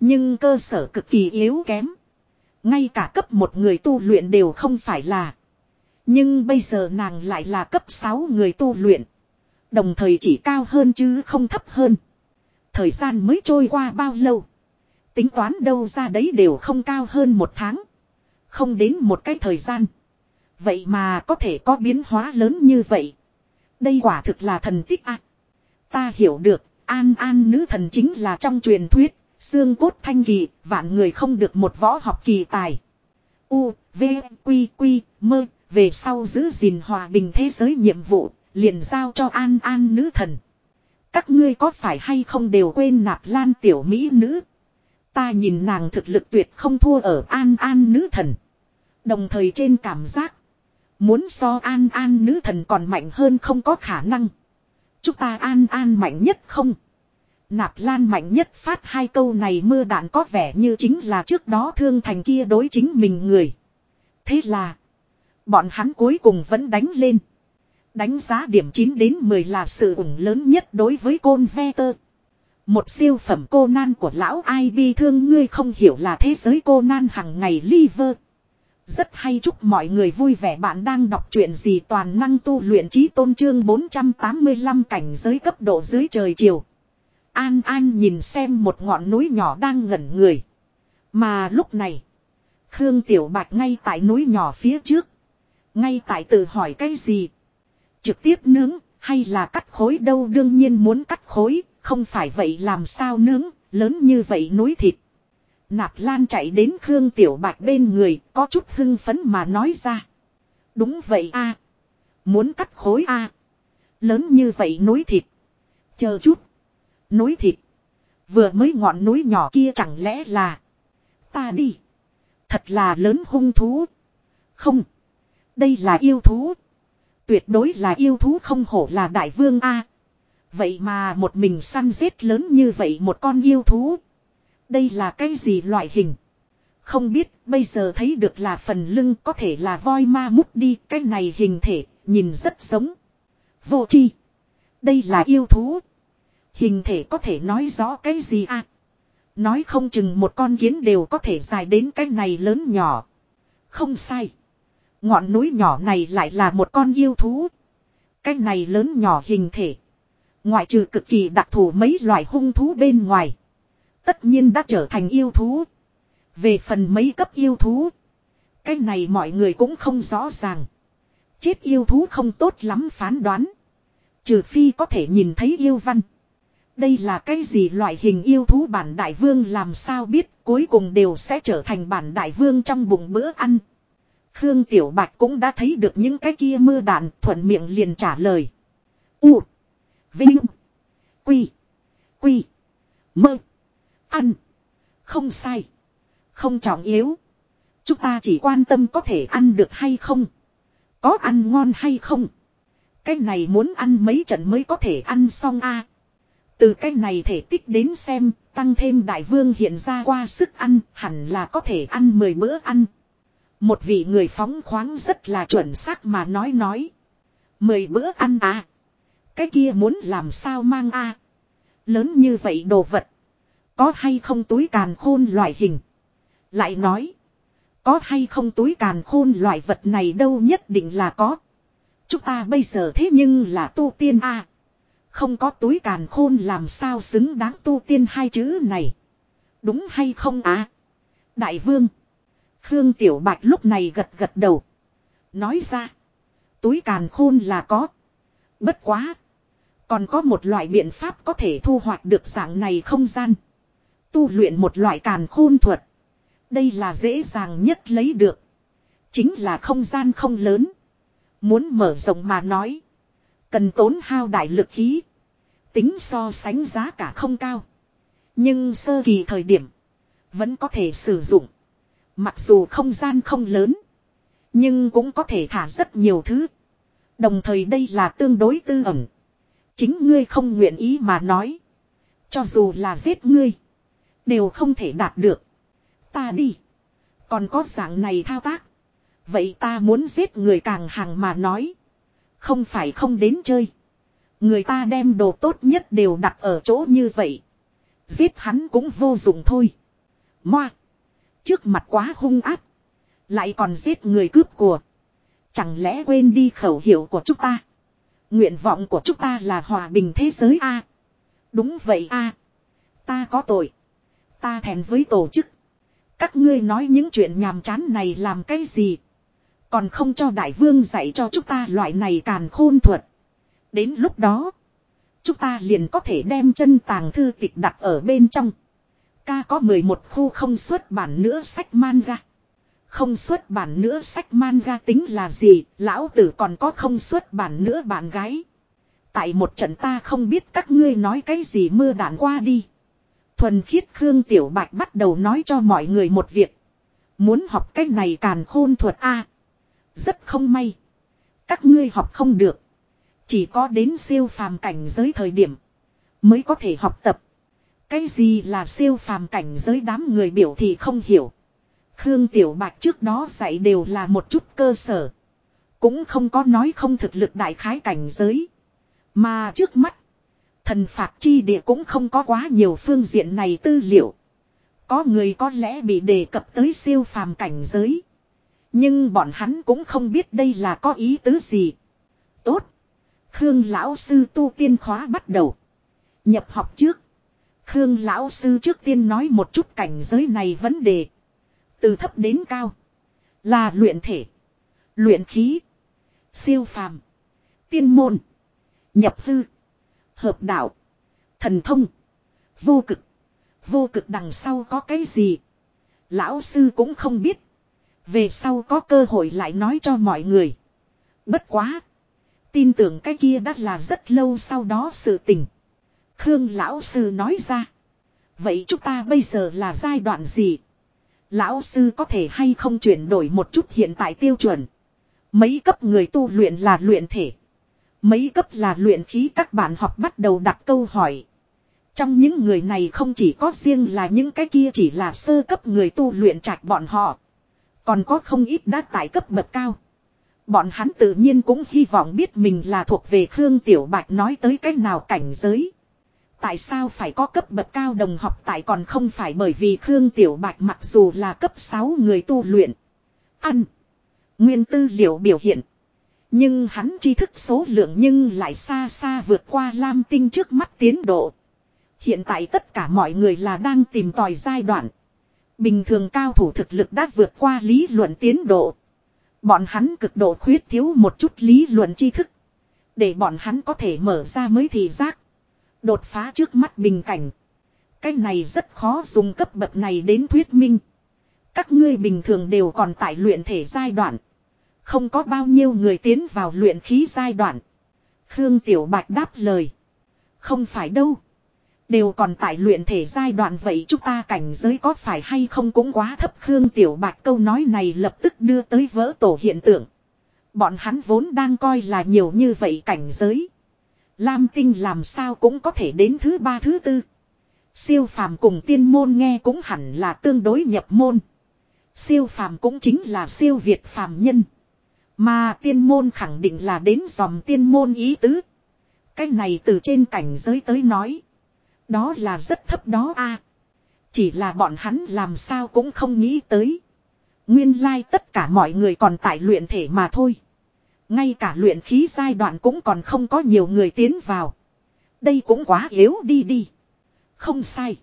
Nhưng cơ sở cực kỳ yếu kém. Ngay cả cấp một người tu luyện đều không phải là. Nhưng bây giờ nàng lại là cấp 6 người tu luyện. Đồng thời chỉ cao hơn chứ không thấp hơn. Thời gian mới trôi qua bao lâu. Tính toán đâu ra đấy đều không cao hơn một tháng. Không đến một cái thời gian. Vậy mà có thể có biến hóa lớn như vậy. Đây quả thực là thần tích ạ. Ta hiểu được, an an nữ thần chính là trong truyền thuyết, xương cốt thanh kỳ, vạn người không được một võ học kỳ tài. U, V, Quy, Quy, mơ, về sau giữ gìn hòa bình thế giới nhiệm vụ, liền giao cho an an nữ thần. Các ngươi có phải hay không đều quên nạp lan tiểu mỹ nữ. Ta nhìn nàng thực lực tuyệt không thua ở an an nữ thần. Đồng thời trên cảm giác. Muốn so an an nữ thần còn mạnh hơn không có khả năng. Chúng ta an an mạnh nhất không? Nạp lan mạnh nhất phát hai câu này mưa đạn có vẻ như chính là trước đó thương thành kia đối chính mình người. Thế là. Bọn hắn cuối cùng vẫn đánh lên. Đánh giá điểm 9 đến 10 là sự ủng lớn nhất đối với côn ve tơ. Một siêu phẩm cô nan của lão ai bi thương ngươi không hiểu là thế giới cô nan hằng ngày liver. Rất hay chúc mọi người vui vẻ bạn đang đọc truyện gì toàn năng tu luyện trí tôn trương 485 cảnh giới cấp độ dưới trời chiều. An An nhìn xem một ngọn núi nhỏ đang ngẩn người. Mà lúc này, Khương Tiểu Bạch ngay tại núi nhỏ phía trước. Ngay tại tự hỏi cái gì? Trực tiếp nướng, hay là cắt khối đâu đương nhiên muốn cắt khối, không phải vậy làm sao nướng, lớn như vậy núi thịt. Nạp Lan chạy đến Khương Tiểu Bạch bên người, có chút hưng phấn mà nói ra. Đúng vậy a Muốn cắt khối a Lớn như vậy núi thịt. Chờ chút. Núi thịt. Vừa mới ngọn núi nhỏ kia chẳng lẽ là. Ta đi. Thật là lớn hung thú. Không. Đây là yêu thú. Tuyệt đối là yêu thú không hổ là đại vương A. Vậy mà một mình săn giết lớn như vậy một con yêu thú. Đây là cái gì loại hình? Không biết, bây giờ thấy được là phần lưng có thể là voi ma mút đi, cái này hình thể, nhìn rất giống. Vô chi. Đây là yêu thú. Hình thể có thể nói rõ cái gì à? Nói không chừng một con kiến đều có thể dài đến cái này lớn nhỏ. Không sai. Ngọn núi nhỏ này lại là một con yêu thú. Cái này lớn nhỏ hình thể. Ngoại trừ cực kỳ đặc thù mấy loại hung thú bên ngoài. Tất nhiên đã trở thành yêu thú. Về phần mấy cấp yêu thú. Cái này mọi người cũng không rõ ràng. Chết yêu thú không tốt lắm phán đoán. Trừ phi có thể nhìn thấy yêu văn. Đây là cái gì loại hình yêu thú bản đại vương làm sao biết, cuối cùng đều sẽ trở thành bản đại vương trong bụng bữa ăn. Khương Tiểu Bạch cũng đã thấy được những cái kia mưa đạn, thuận miệng liền trả lời. U. Vinh. Quy. Quy. Mơ. Ăn. Không sai. Không trọng yếu. Chúng ta chỉ quan tâm có thể ăn được hay không. Có ăn ngon hay không. Cái này muốn ăn mấy trận mới có thể ăn xong a. Từ cái này thể tích đến xem, tăng thêm đại vương hiện ra qua sức ăn, hẳn là có thể ăn 10 bữa ăn. Một vị người phóng khoáng rất là chuẩn xác mà nói nói. 10 bữa ăn à. Cái kia muốn làm sao mang a Lớn như vậy đồ vật. Có hay không túi càn khôn loại hình. Lại nói. Có hay không túi càn khôn loại vật này đâu nhất định là có. Chúng ta bây giờ thế nhưng là tu tiên a không có túi càn khôn làm sao xứng đáng tu tiên hai chữ này. Đúng hay không á? Đại vương. Khương Tiểu Bạch lúc này gật gật đầu. Nói ra. Túi càn khôn là có. Bất quá. Còn có một loại biện pháp có thể thu hoạch được dạng này không gian. Tu luyện một loại càn khôn thuật. Đây là dễ dàng nhất lấy được. Chính là không gian không lớn. Muốn mở rộng mà nói. Cần tốn hao đại lực khí. Tính so sánh giá cả không cao. Nhưng sơ kỳ thời điểm. Vẫn có thể sử dụng. Mặc dù không gian không lớn. Nhưng cũng có thể thả rất nhiều thứ. Đồng thời đây là tương đối tư ẩn. Chính ngươi không nguyện ý mà nói. Cho dù là giết ngươi. Đều không thể đạt được. Ta đi. Còn có dạng này thao tác. Vậy ta muốn giết người càng hàng mà nói. Không phải không đến chơi. Người ta đem đồ tốt nhất đều đặt ở chỗ như vậy. Giết hắn cũng vô dụng thôi. Moa. Trước mặt quá hung áp. Lại còn giết người cướp của. Chẳng lẽ quên đi khẩu hiệu của chúng ta. Nguyện vọng của chúng ta là hòa bình thế giới a Đúng vậy a Ta có tội. Ta thèm với tổ chức. Các ngươi nói những chuyện nhàm chán này làm cái gì. Còn không cho đại vương dạy cho chúng ta loại này càn khôn thuật. Đến lúc đó. Chúng ta liền có thể đem chân tàng thư tịch đặt ở bên trong. Ca có 11 khu không xuất bản nữa sách manga. Không xuất bản nữa sách manga tính là gì, lão tử còn có không xuất bản nữa bạn gái. Tại một trận ta không biết các ngươi nói cái gì mưa đạn qua đi. Thuần khiết Khương Tiểu Bạch bắt đầu nói cho mọi người một việc. Muốn học cách này càn khôn thuật A rất không may. Các ngươi học không được. Chỉ có đến siêu phàm cảnh giới thời điểm. Mới có thể học tập. Cái gì là siêu phàm cảnh giới đám người biểu thì không hiểu. Khương Tiểu Bạch trước đó dạy đều là một chút cơ sở. Cũng không có nói không thực lực đại khái cảnh giới. Mà trước mắt. Thần phạt chi địa cũng không có quá nhiều phương diện này tư liệu. Có người có lẽ bị đề cập tới siêu phàm cảnh giới. Nhưng bọn hắn cũng không biết đây là có ý tứ gì. Tốt. Khương lão sư tu tiên khóa bắt đầu. Nhập học trước. Khương lão sư trước tiên nói một chút cảnh giới này vấn đề. Từ thấp đến cao. Là luyện thể. Luyện khí. Siêu phàm. Tiên môn. Nhập hư. Hợp đạo. Thần thông. Vô cực. Vô cực đằng sau có cái gì. Lão sư cũng không biết. Về sau có cơ hội lại nói cho mọi người. Bất quá. Tin tưởng cái kia đã là rất lâu sau đó sự tình. Khương lão sư nói ra. Vậy chúng ta bây giờ là giai đoạn gì? Lão sư có thể hay không chuyển đổi một chút hiện tại tiêu chuẩn. Mấy cấp người tu luyện là luyện thể. Mấy cấp là luyện khí các bạn học bắt đầu đặt câu hỏi. Trong những người này không chỉ có riêng là những cái kia chỉ là sơ cấp người tu luyện trạch bọn họ. Còn có không ít đã tại cấp bậc cao. Bọn hắn tự nhiên cũng hy vọng biết mình là thuộc về Khương Tiểu Bạch nói tới cái nào cảnh giới. Tại sao phải có cấp bậc cao đồng học tại còn không phải bởi vì Khương Tiểu Bạch mặc dù là cấp 6 người tu luyện. Ăn. Nguyên tư liệu biểu hiện. Nhưng hắn tri thức số lượng nhưng lại xa xa vượt qua Lam Tinh trước mắt tiến độ. Hiện tại tất cả mọi người là đang tìm tòi giai đoạn. Bình thường cao thủ thực lực đã vượt qua lý luận tiến độ. Bọn hắn cực độ khuyết thiếu một chút lý luận tri thức. Để bọn hắn có thể mở ra mới thị giác. Đột phá trước mắt bình cảnh. Cái này rất khó dùng cấp bậc này đến thuyết minh. Các ngươi bình thường đều còn tại luyện thể giai đoạn. Không có bao nhiêu người tiến vào luyện khí giai đoạn. Khương Tiểu Bạch đáp lời. Không phải đâu. Đều còn tại luyện thể giai đoạn vậy chúng ta cảnh giới có phải hay không cũng quá thấp Khương Tiểu Bạch câu nói này lập tức đưa tới vỡ tổ hiện tượng. Bọn hắn vốn đang coi là nhiều như vậy cảnh giới. Lam tinh làm sao cũng có thể đến thứ ba, thứ tư. Siêu phàm cùng tiên môn nghe cũng hẳn là tương đối nhập môn. Siêu phàm cũng chính là siêu việt phàm nhân. Mà tiên môn khẳng định là đến dòng tiên môn ý tứ. Cái này từ trên cảnh giới tới nói. Đó là rất thấp đó a. Chỉ là bọn hắn làm sao cũng không nghĩ tới. Nguyên lai tất cả mọi người còn tại luyện thể mà thôi. Ngay cả luyện khí giai đoạn cũng còn không có nhiều người tiến vào. Đây cũng quá yếu đi đi. Không sai.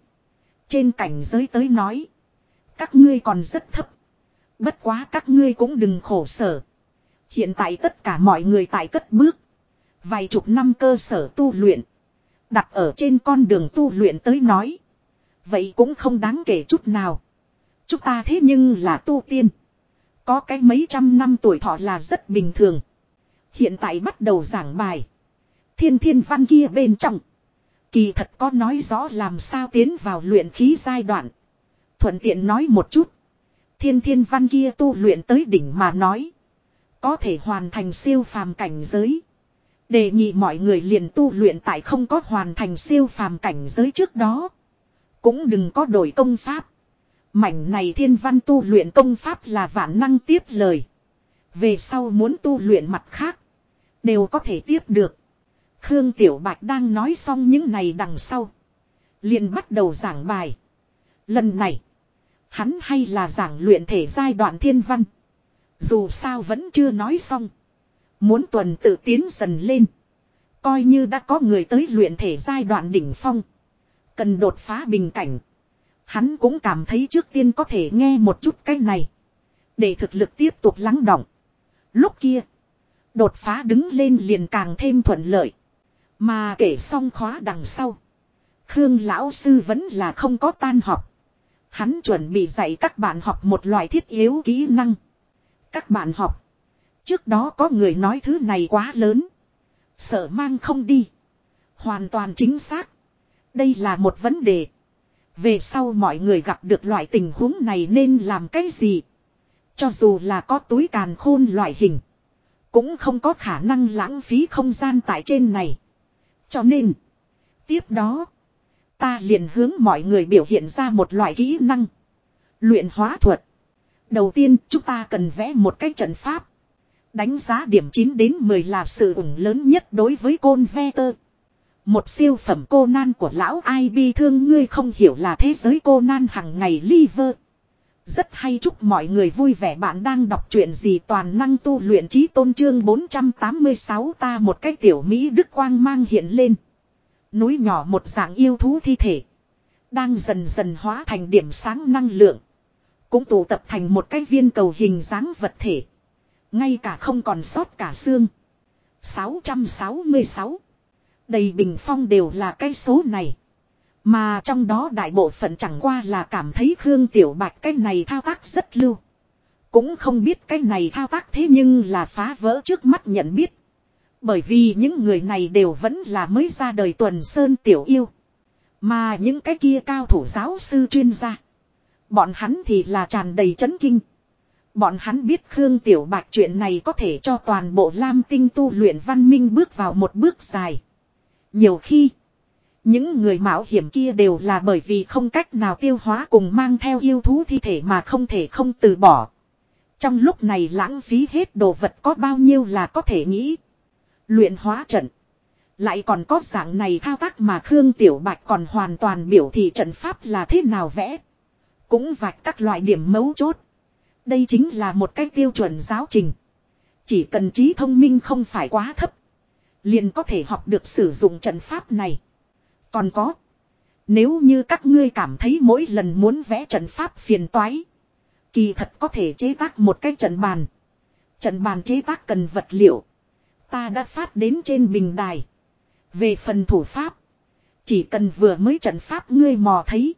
Trên cảnh giới tới nói. Các ngươi còn rất thấp. Bất quá các ngươi cũng đừng khổ sở. Hiện tại tất cả mọi người tại cất bước. Vài chục năm cơ sở tu luyện. Đặt ở trên con đường tu luyện tới nói. Vậy cũng không đáng kể chút nào. Chúng ta thế nhưng là tu tiên. Có cái mấy trăm năm tuổi thọ là rất bình thường. Hiện tại bắt đầu giảng bài. Thiên thiên văn kia bên trong. Kỳ thật có nói rõ làm sao tiến vào luyện khí giai đoạn. Thuận tiện nói một chút. Thiên thiên văn kia tu luyện tới đỉnh mà nói. Có thể hoàn thành siêu phàm cảnh giới. Đề nghị mọi người liền tu luyện tại không có hoàn thành siêu phàm cảnh giới trước đó. Cũng đừng có đổi công pháp. Mảnh này thiên văn tu luyện công pháp là vạn năng tiếp lời. Về sau muốn tu luyện mặt khác. Đều có thể tiếp được. Khương Tiểu Bạch đang nói xong những này đằng sau. liền bắt đầu giảng bài. Lần này. Hắn hay là giảng luyện thể giai đoạn thiên văn. Dù sao vẫn chưa nói xong. Muốn tuần tự tiến dần lên. Coi như đã có người tới luyện thể giai đoạn đỉnh phong. Cần đột phá bình cảnh. Hắn cũng cảm thấy trước tiên có thể nghe một chút cái này. Để thực lực tiếp tục lắng động. Lúc kia. Đột phá đứng lên liền càng thêm thuận lợi. Mà kể xong khóa đằng sau. Khương lão sư vẫn là không có tan học. Hắn chuẩn bị dạy các bạn học một loại thiết yếu kỹ năng. Các bạn học. Trước đó có người nói thứ này quá lớn. Sợ mang không đi. Hoàn toàn chính xác. Đây là một vấn đề. Về sau mọi người gặp được loại tình huống này nên làm cái gì? Cho dù là có túi càn khôn loại hình. Cũng không có khả năng lãng phí không gian tại trên này. Cho nên. Tiếp đó. Ta liền hướng mọi người biểu hiện ra một loại kỹ năng. Luyện hóa thuật. Đầu tiên, chúng ta cần vẽ một cái trận pháp. Đánh giá điểm 9 đến 10 là sự ủng lớn nhất đối với côn ve tơ. Một siêu phẩm cô nan của lão ai bi thương ngươi không hiểu là thế giới cô nan hằng ngày liver. Rất hay chúc mọi người vui vẻ bạn đang đọc truyện gì toàn năng tu luyện trí tôn trương 486 ta một cái tiểu Mỹ Đức Quang mang hiện lên. Núi nhỏ một dạng yêu thú thi thể. Đang dần dần hóa thành điểm sáng năng lượng. Cũng tụ tập thành một cái viên cầu hình dáng vật thể. Ngay cả không còn sót cả xương. 666. Đầy bình phong đều là cái số này. Mà trong đó đại bộ phận chẳng qua là cảm thấy Khương Tiểu Bạch cái này thao tác rất lưu. Cũng không biết cái này thao tác thế nhưng là phá vỡ trước mắt nhận biết. Bởi vì những người này đều vẫn là mới ra đời tuần sơn tiểu yêu. Mà những cái kia cao thủ giáo sư chuyên gia. Bọn hắn thì là tràn đầy chấn kinh. Bọn hắn biết Khương Tiểu Bạch chuyện này có thể cho toàn bộ Lam Tinh tu luyện văn minh bước vào một bước dài. Nhiều khi, những người mạo hiểm kia đều là bởi vì không cách nào tiêu hóa cùng mang theo yêu thú thi thể mà không thể không từ bỏ. Trong lúc này lãng phí hết đồ vật có bao nhiêu là có thể nghĩ. Luyện hóa trận Lại còn có dạng này thao tác mà Khương Tiểu Bạch còn hoàn toàn biểu thị trận pháp là thế nào vẽ. Cũng vạch các loại điểm mấu chốt. Đây chính là một cách tiêu chuẩn giáo trình. Chỉ cần trí thông minh không phải quá thấp. Liền có thể học được sử dụng trận pháp này. Còn có. Nếu như các ngươi cảm thấy mỗi lần muốn vẽ trận pháp phiền toái. Kỳ thật có thể chế tác một cái trận bàn. Trận bàn chế tác cần vật liệu. Ta đã phát đến trên bình đài. Về phần thủ pháp. Chỉ cần vừa mới trận pháp ngươi mò thấy.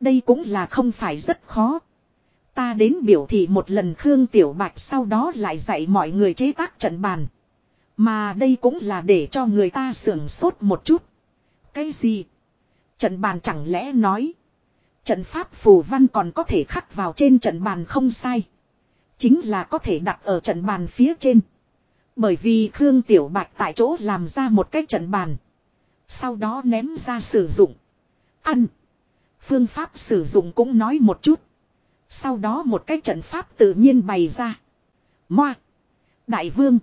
Đây cũng là không phải rất khó. Ta đến biểu thị một lần Khương Tiểu Bạch sau đó lại dạy mọi người chế tác trận bàn. Mà đây cũng là để cho người ta sưởng sốt một chút. Cái gì? Trận bàn chẳng lẽ nói. Trận pháp phù văn còn có thể khắc vào trên trận bàn không sai. Chính là có thể đặt ở trận bàn phía trên. Bởi vì Khương Tiểu Bạch tại chỗ làm ra một cái trận bàn. Sau đó ném ra sử dụng. Ăn. Phương pháp sử dụng cũng nói một chút. Sau đó một cái trận pháp tự nhiên bày ra. Moa. Đại vương.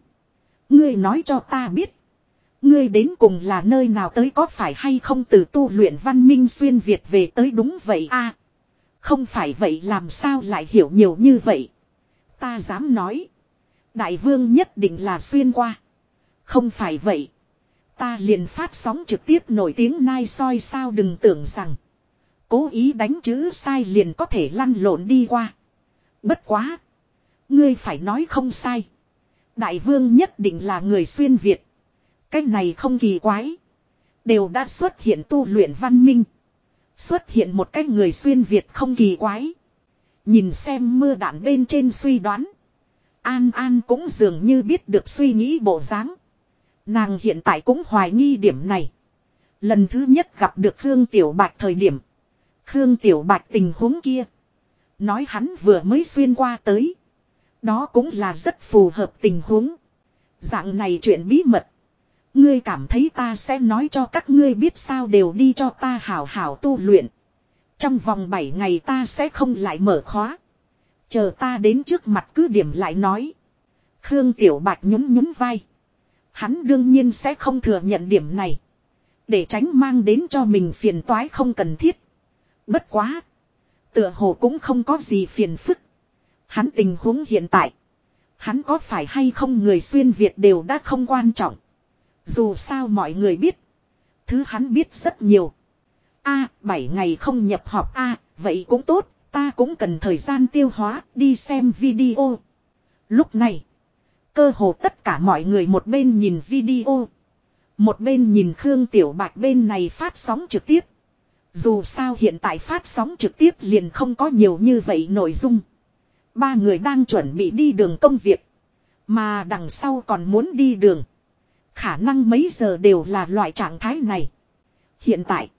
Ngươi nói cho ta biết. Ngươi đến cùng là nơi nào tới có phải hay không từ tu luyện văn minh xuyên Việt về tới đúng vậy a Không phải vậy làm sao lại hiểu nhiều như vậy. Ta dám nói. Đại vương nhất định là xuyên qua. Không phải vậy. Ta liền phát sóng trực tiếp nổi tiếng nai soi sao đừng tưởng rằng. Cố ý đánh chữ sai liền có thể lăn lộn đi qua. Bất quá. Ngươi phải nói không sai. Đại vương nhất định là người xuyên Việt. Cái này không kỳ quái. Đều đã xuất hiện tu luyện văn minh. Xuất hiện một cái người xuyên Việt không kỳ quái. Nhìn xem mưa đạn bên trên suy đoán. An An cũng dường như biết được suy nghĩ bộ dáng. Nàng hiện tại cũng hoài nghi điểm này. Lần thứ nhất gặp được Khương Tiểu Bạch thời điểm. Khương Tiểu Bạch tình huống kia. Nói hắn vừa mới xuyên qua tới. Đó cũng là rất phù hợp tình huống. Dạng này chuyện bí mật. Ngươi cảm thấy ta sẽ nói cho các ngươi biết sao đều đi cho ta hảo hảo tu luyện. Trong vòng 7 ngày ta sẽ không lại mở khóa. Chờ ta đến trước mặt cứ điểm lại nói. Khương Tiểu Bạch nhún nhún vai. Hắn đương nhiên sẽ không thừa nhận điểm này. Để tránh mang đến cho mình phiền toái không cần thiết. Bất quá. Tựa hồ cũng không có gì phiền phức. Hắn tình huống hiện tại. Hắn có phải hay không người xuyên Việt đều đã không quan trọng. Dù sao mọi người biết. Thứ hắn biết rất nhiều. a à, 7 ngày không nhập họp a vậy cũng tốt. Ta cũng cần thời gian tiêu hóa đi xem video. Lúc này. Cơ hồ tất cả mọi người một bên nhìn video. Một bên nhìn Khương Tiểu Bạch bên này phát sóng trực tiếp. Dù sao hiện tại phát sóng trực tiếp liền không có nhiều như vậy nội dung. Ba người đang chuẩn bị đi đường công việc. Mà đằng sau còn muốn đi đường. Khả năng mấy giờ đều là loại trạng thái này. Hiện tại.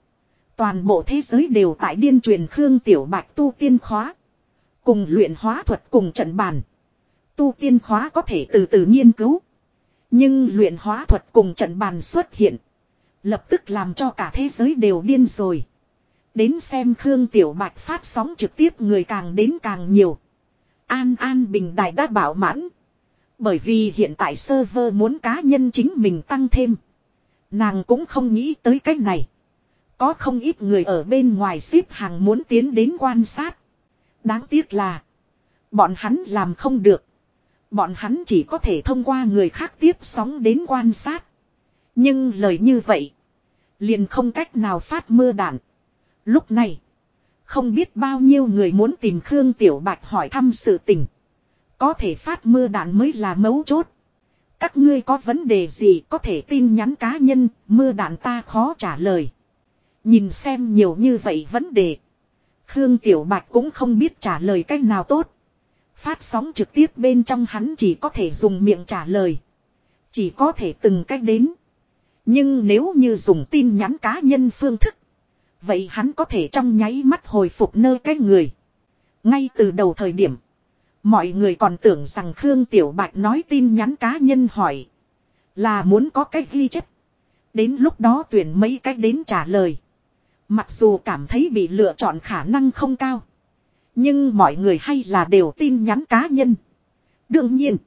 Toàn bộ thế giới đều tại điên truyền Khương Tiểu Bạch tu tiên khóa. Cùng luyện hóa thuật cùng trận bàn. Tu tiên khóa có thể từ từ nghiên cứu. Nhưng luyện hóa thuật cùng trận bàn xuất hiện. Lập tức làm cho cả thế giới đều điên rồi. Đến xem Khương Tiểu Bạch phát sóng trực tiếp người càng đến càng nhiều. An An Bình Đài đã bảo mãn. Bởi vì hiện tại server muốn cá nhân chính mình tăng thêm. Nàng cũng không nghĩ tới cách này. Có không ít người ở bên ngoài xếp hàng muốn tiến đến quan sát. Đáng tiếc là. Bọn hắn làm không được. Bọn hắn chỉ có thể thông qua người khác tiếp sóng đến quan sát. Nhưng lời như vậy. Liền không cách nào phát mưa đạn. Lúc này. Không biết bao nhiêu người muốn tìm Khương Tiểu Bạch hỏi thăm sự tình. Có thể phát mưa đạn mới là mấu chốt. Các ngươi có vấn đề gì có thể tin nhắn cá nhân, mưa đạn ta khó trả lời. Nhìn xem nhiều như vậy vấn đề. Khương Tiểu Bạch cũng không biết trả lời cách nào tốt. Phát sóng trực tiếp bên trong hắn chỉ có thể dùng miệng trả lời. Chỉ có thể từng cách đến. Nhưng nếu như dùng tin nhắn cá nhân phương thức. Vậy hắn có thể trong nháy mắt hồi phục nơi cái người. Ngay từ đầu thời điểm. Mọi người còn tưởng rằng Khương Tiểu Bạch nói tin nhắn cá nhân hỏi. Là muốn có cách ghi chép. Đến lúc đó tuyển mấy cách đến trả lời. Mặc dù cảm thấy bị lựa chọn khả năng không cao. Nhưng mọi người hay là đều tin nhắn cá nhân. Đương nhiên.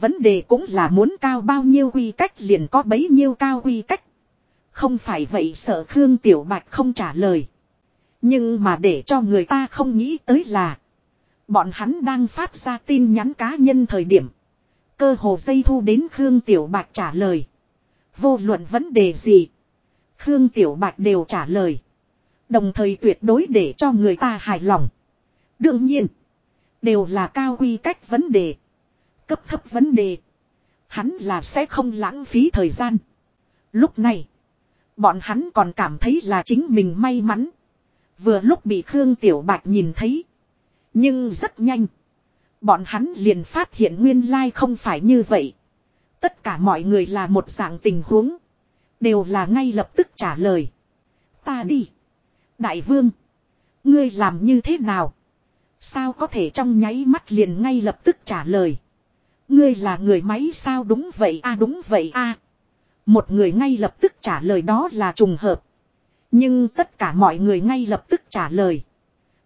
Vấn đề cũng là muốn cao bao nhiêu quy cách liền có bấy nhiêu cao quy cách. Không phải vậy sợ Khương Tiểu Bạch không trả lời. Nhưng mà để cho người ta không nghĩ tới là. Bọn hắn đang phát ra tin nhắn cá nhân thời điểm. Cơ hồ dây thu đến Khương Tiểu Bạch trả lời. Vô luận vấn đề gì. Khương Tiểu Bạch đều trả lời. Đồng thời tuyệt đối để cho người ta hài lòng. Đương nhiên. Đều là cao quy cách vấn đề. Cấp thấp vấn đề. Hắn là sẽ không lãng phí thời gian. Lúc này. Bọn hắn còn cảm thấy là chính mình may mắn. Vừa lúc bị Khương Tiểu Bạch nhìn thấy. Nhưng rất nhanh. Bọn hắn liền phát hiện nguyên lai không phải như vậy. Tất cả mọi người là một dạng tình huống. Đều là ngay lập tức trả lời. Ta đi. Đại vương. Ngươi làm như thế nào? Sao có thể trong nháy mắt liền ngay lập tức trả lời. Ngươi là người máy sao đúng vậy a đúng vậy a một người ngay lập tức trả lời đó là trùng hợp. Nhưng tất cả mọi người ngay lập tức trả lời.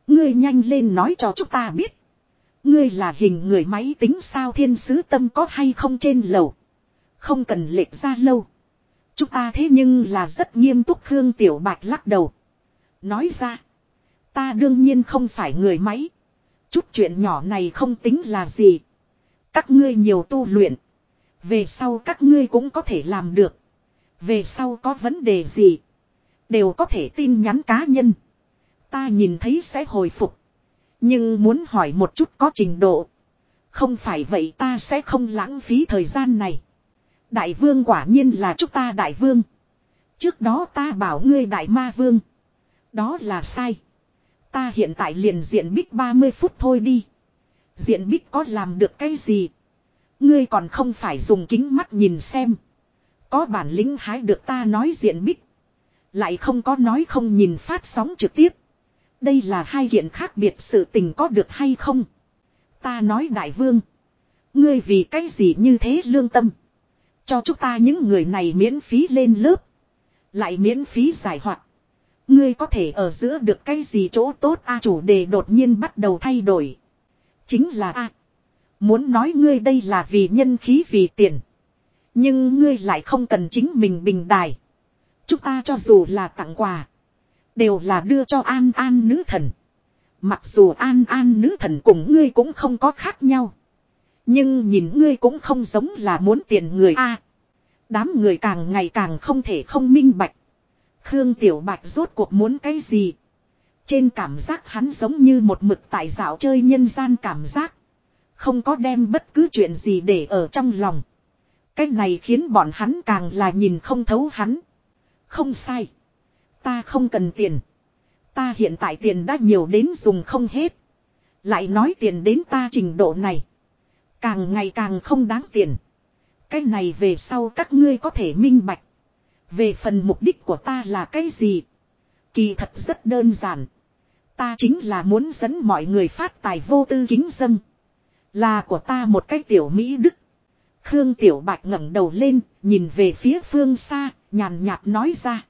Ngươi nhanh lên nói cho chúng ta biết. Ngươi là hình người máy tính sao thiên sứ tâm có hay không trên lầu. Không cần lệch ra lâu. Chúng ta thế nhưng là rất nghiêm túc Khương Tiểu Bạch lắc đầu. Nói ra. Ta đương nhiên không phải người máy. Chút chuyện nhỏ này không tính là gì. Các ngươi nhiều tu luyện. Về sau các ngươi cũng có thể làm được. Về sau có vấn đề gì. Đều có thể tin nhắn cá nhân. Ta nhìn thấy sẽ hồi phục. Nhưng muốn hỏi một chút có trình độ. Không phải vậy ta sẽ không lãng phí thời gian này. Đại vương quả nhiên là chúng ta đại vương. Trước đó ta bảo ngươi đại ma vương. Đó là sai. Ta hiện tại liền diện bích 30 phút thôi đi. Diện bích có làm được cái gì? Ngươi còn không phải dùng kính mắt nhìn xem. Có bản lĩnh hái được ta nói diện bích. Lại không có nói không nhìn phát sóng trực tiếp. Đây là hai kiện khác biệt sự tình có được hay không? Ta nói đại vương. Ngươi vì cái gì như thế lương tâm? Cho chúng ta những người này miễn phí lên lớp. Lại miễn phí giải hoạt. Ngươi có thể ở giữa được cái gì chỗ tốt a chủ đề đột nhiên bắt đầu thay đổi. Chính là a Muốn nói ngươi đây là vì nhân khí vì tiền. Nhưng ngươi lại không cần chính mình bình đài. Chúng ta cho dù là tặng quà. Đều là đưa cho an an nữ thần. Mặc dù an an nữ thần cùng ngươi cũng không có khác nhau. Nhưng nhìn ngươi cũng không giống là muốn tiền người a. đám người càng ngày càng không thể không minh bạch. Khương Tiểu Bạch rốt cuộc muốn cái gì? Trên cảm giác hắn giống như một mực tại dạo chơi nhân gian cảm giác. Không có đem bất cứ chuyện gì để ở trong lòng. Cái này khiến bọn hắn càng là nhìn không thấu hắn. Không sai. Ta không cần tiền. Ta hiện tại tiền đã nhiều đến dùng không hết. Lại nói tiền đến ta trình độ này. Càng ngày càng không đáng tiền. Cái này về sau các ngươi có thể minh bạch. Về phần mục đích của ta là cái gì? Kỳ thật rất đơn giản. Ta chính là muốn dẫn mọi người phát tài vô tư kính dân. Là của ta một cái tiểu Mỹ Đức. Khương Tiểu Bạch ngẩng đầu lên, nhìn về phía phương xa, nhàn nhạt nói ra.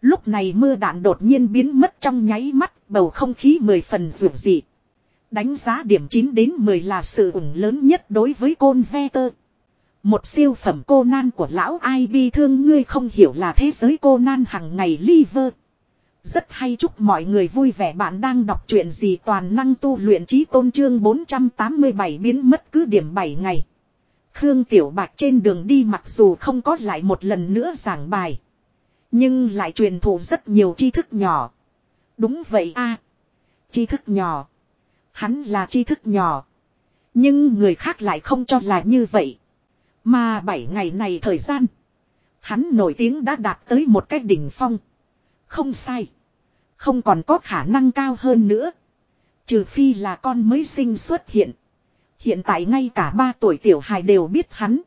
Lúc này mưa đạn đột nhiên biến mất trong nháy mắt, bầu không khí mười phần rượu dị. Đánh giá điểm 9 đến 10 là sự ủng lớn nhất đối với côn ve tơ. Một siêu phẩm cô nan của lão ai bi thương ngươi không hiểu là thế giới cô nan hằng ngày liver. Rất hay chúc mọi người vui vẻ bạn đang đọc truyện gì toàn năng tu luyện trí tôn trương 487 biến mất cứ điểm 7 ngày. Khương Tiểu Bạch trên đường đi mặc dù không có lại một lần nữa giảng bài. Nhưng lại truyền thụ rất nhiều tri thức nhỏ. Đúng vậy a Tri thức nhỏ. Hắn là tri thức nhỏ. Nhưng người khác lại không cho là như vậy. Mà bảy ngày này thời gian. Hắn nổi tiếng đã đạt tới một cái đỉnh phong. Không sai. Không còn có khả năng cao hơn nữa. Trừ phi là con mới sinh xuất hiện. Hiện tại ngay cả ba tuổi tiểu hài đều biết hắn.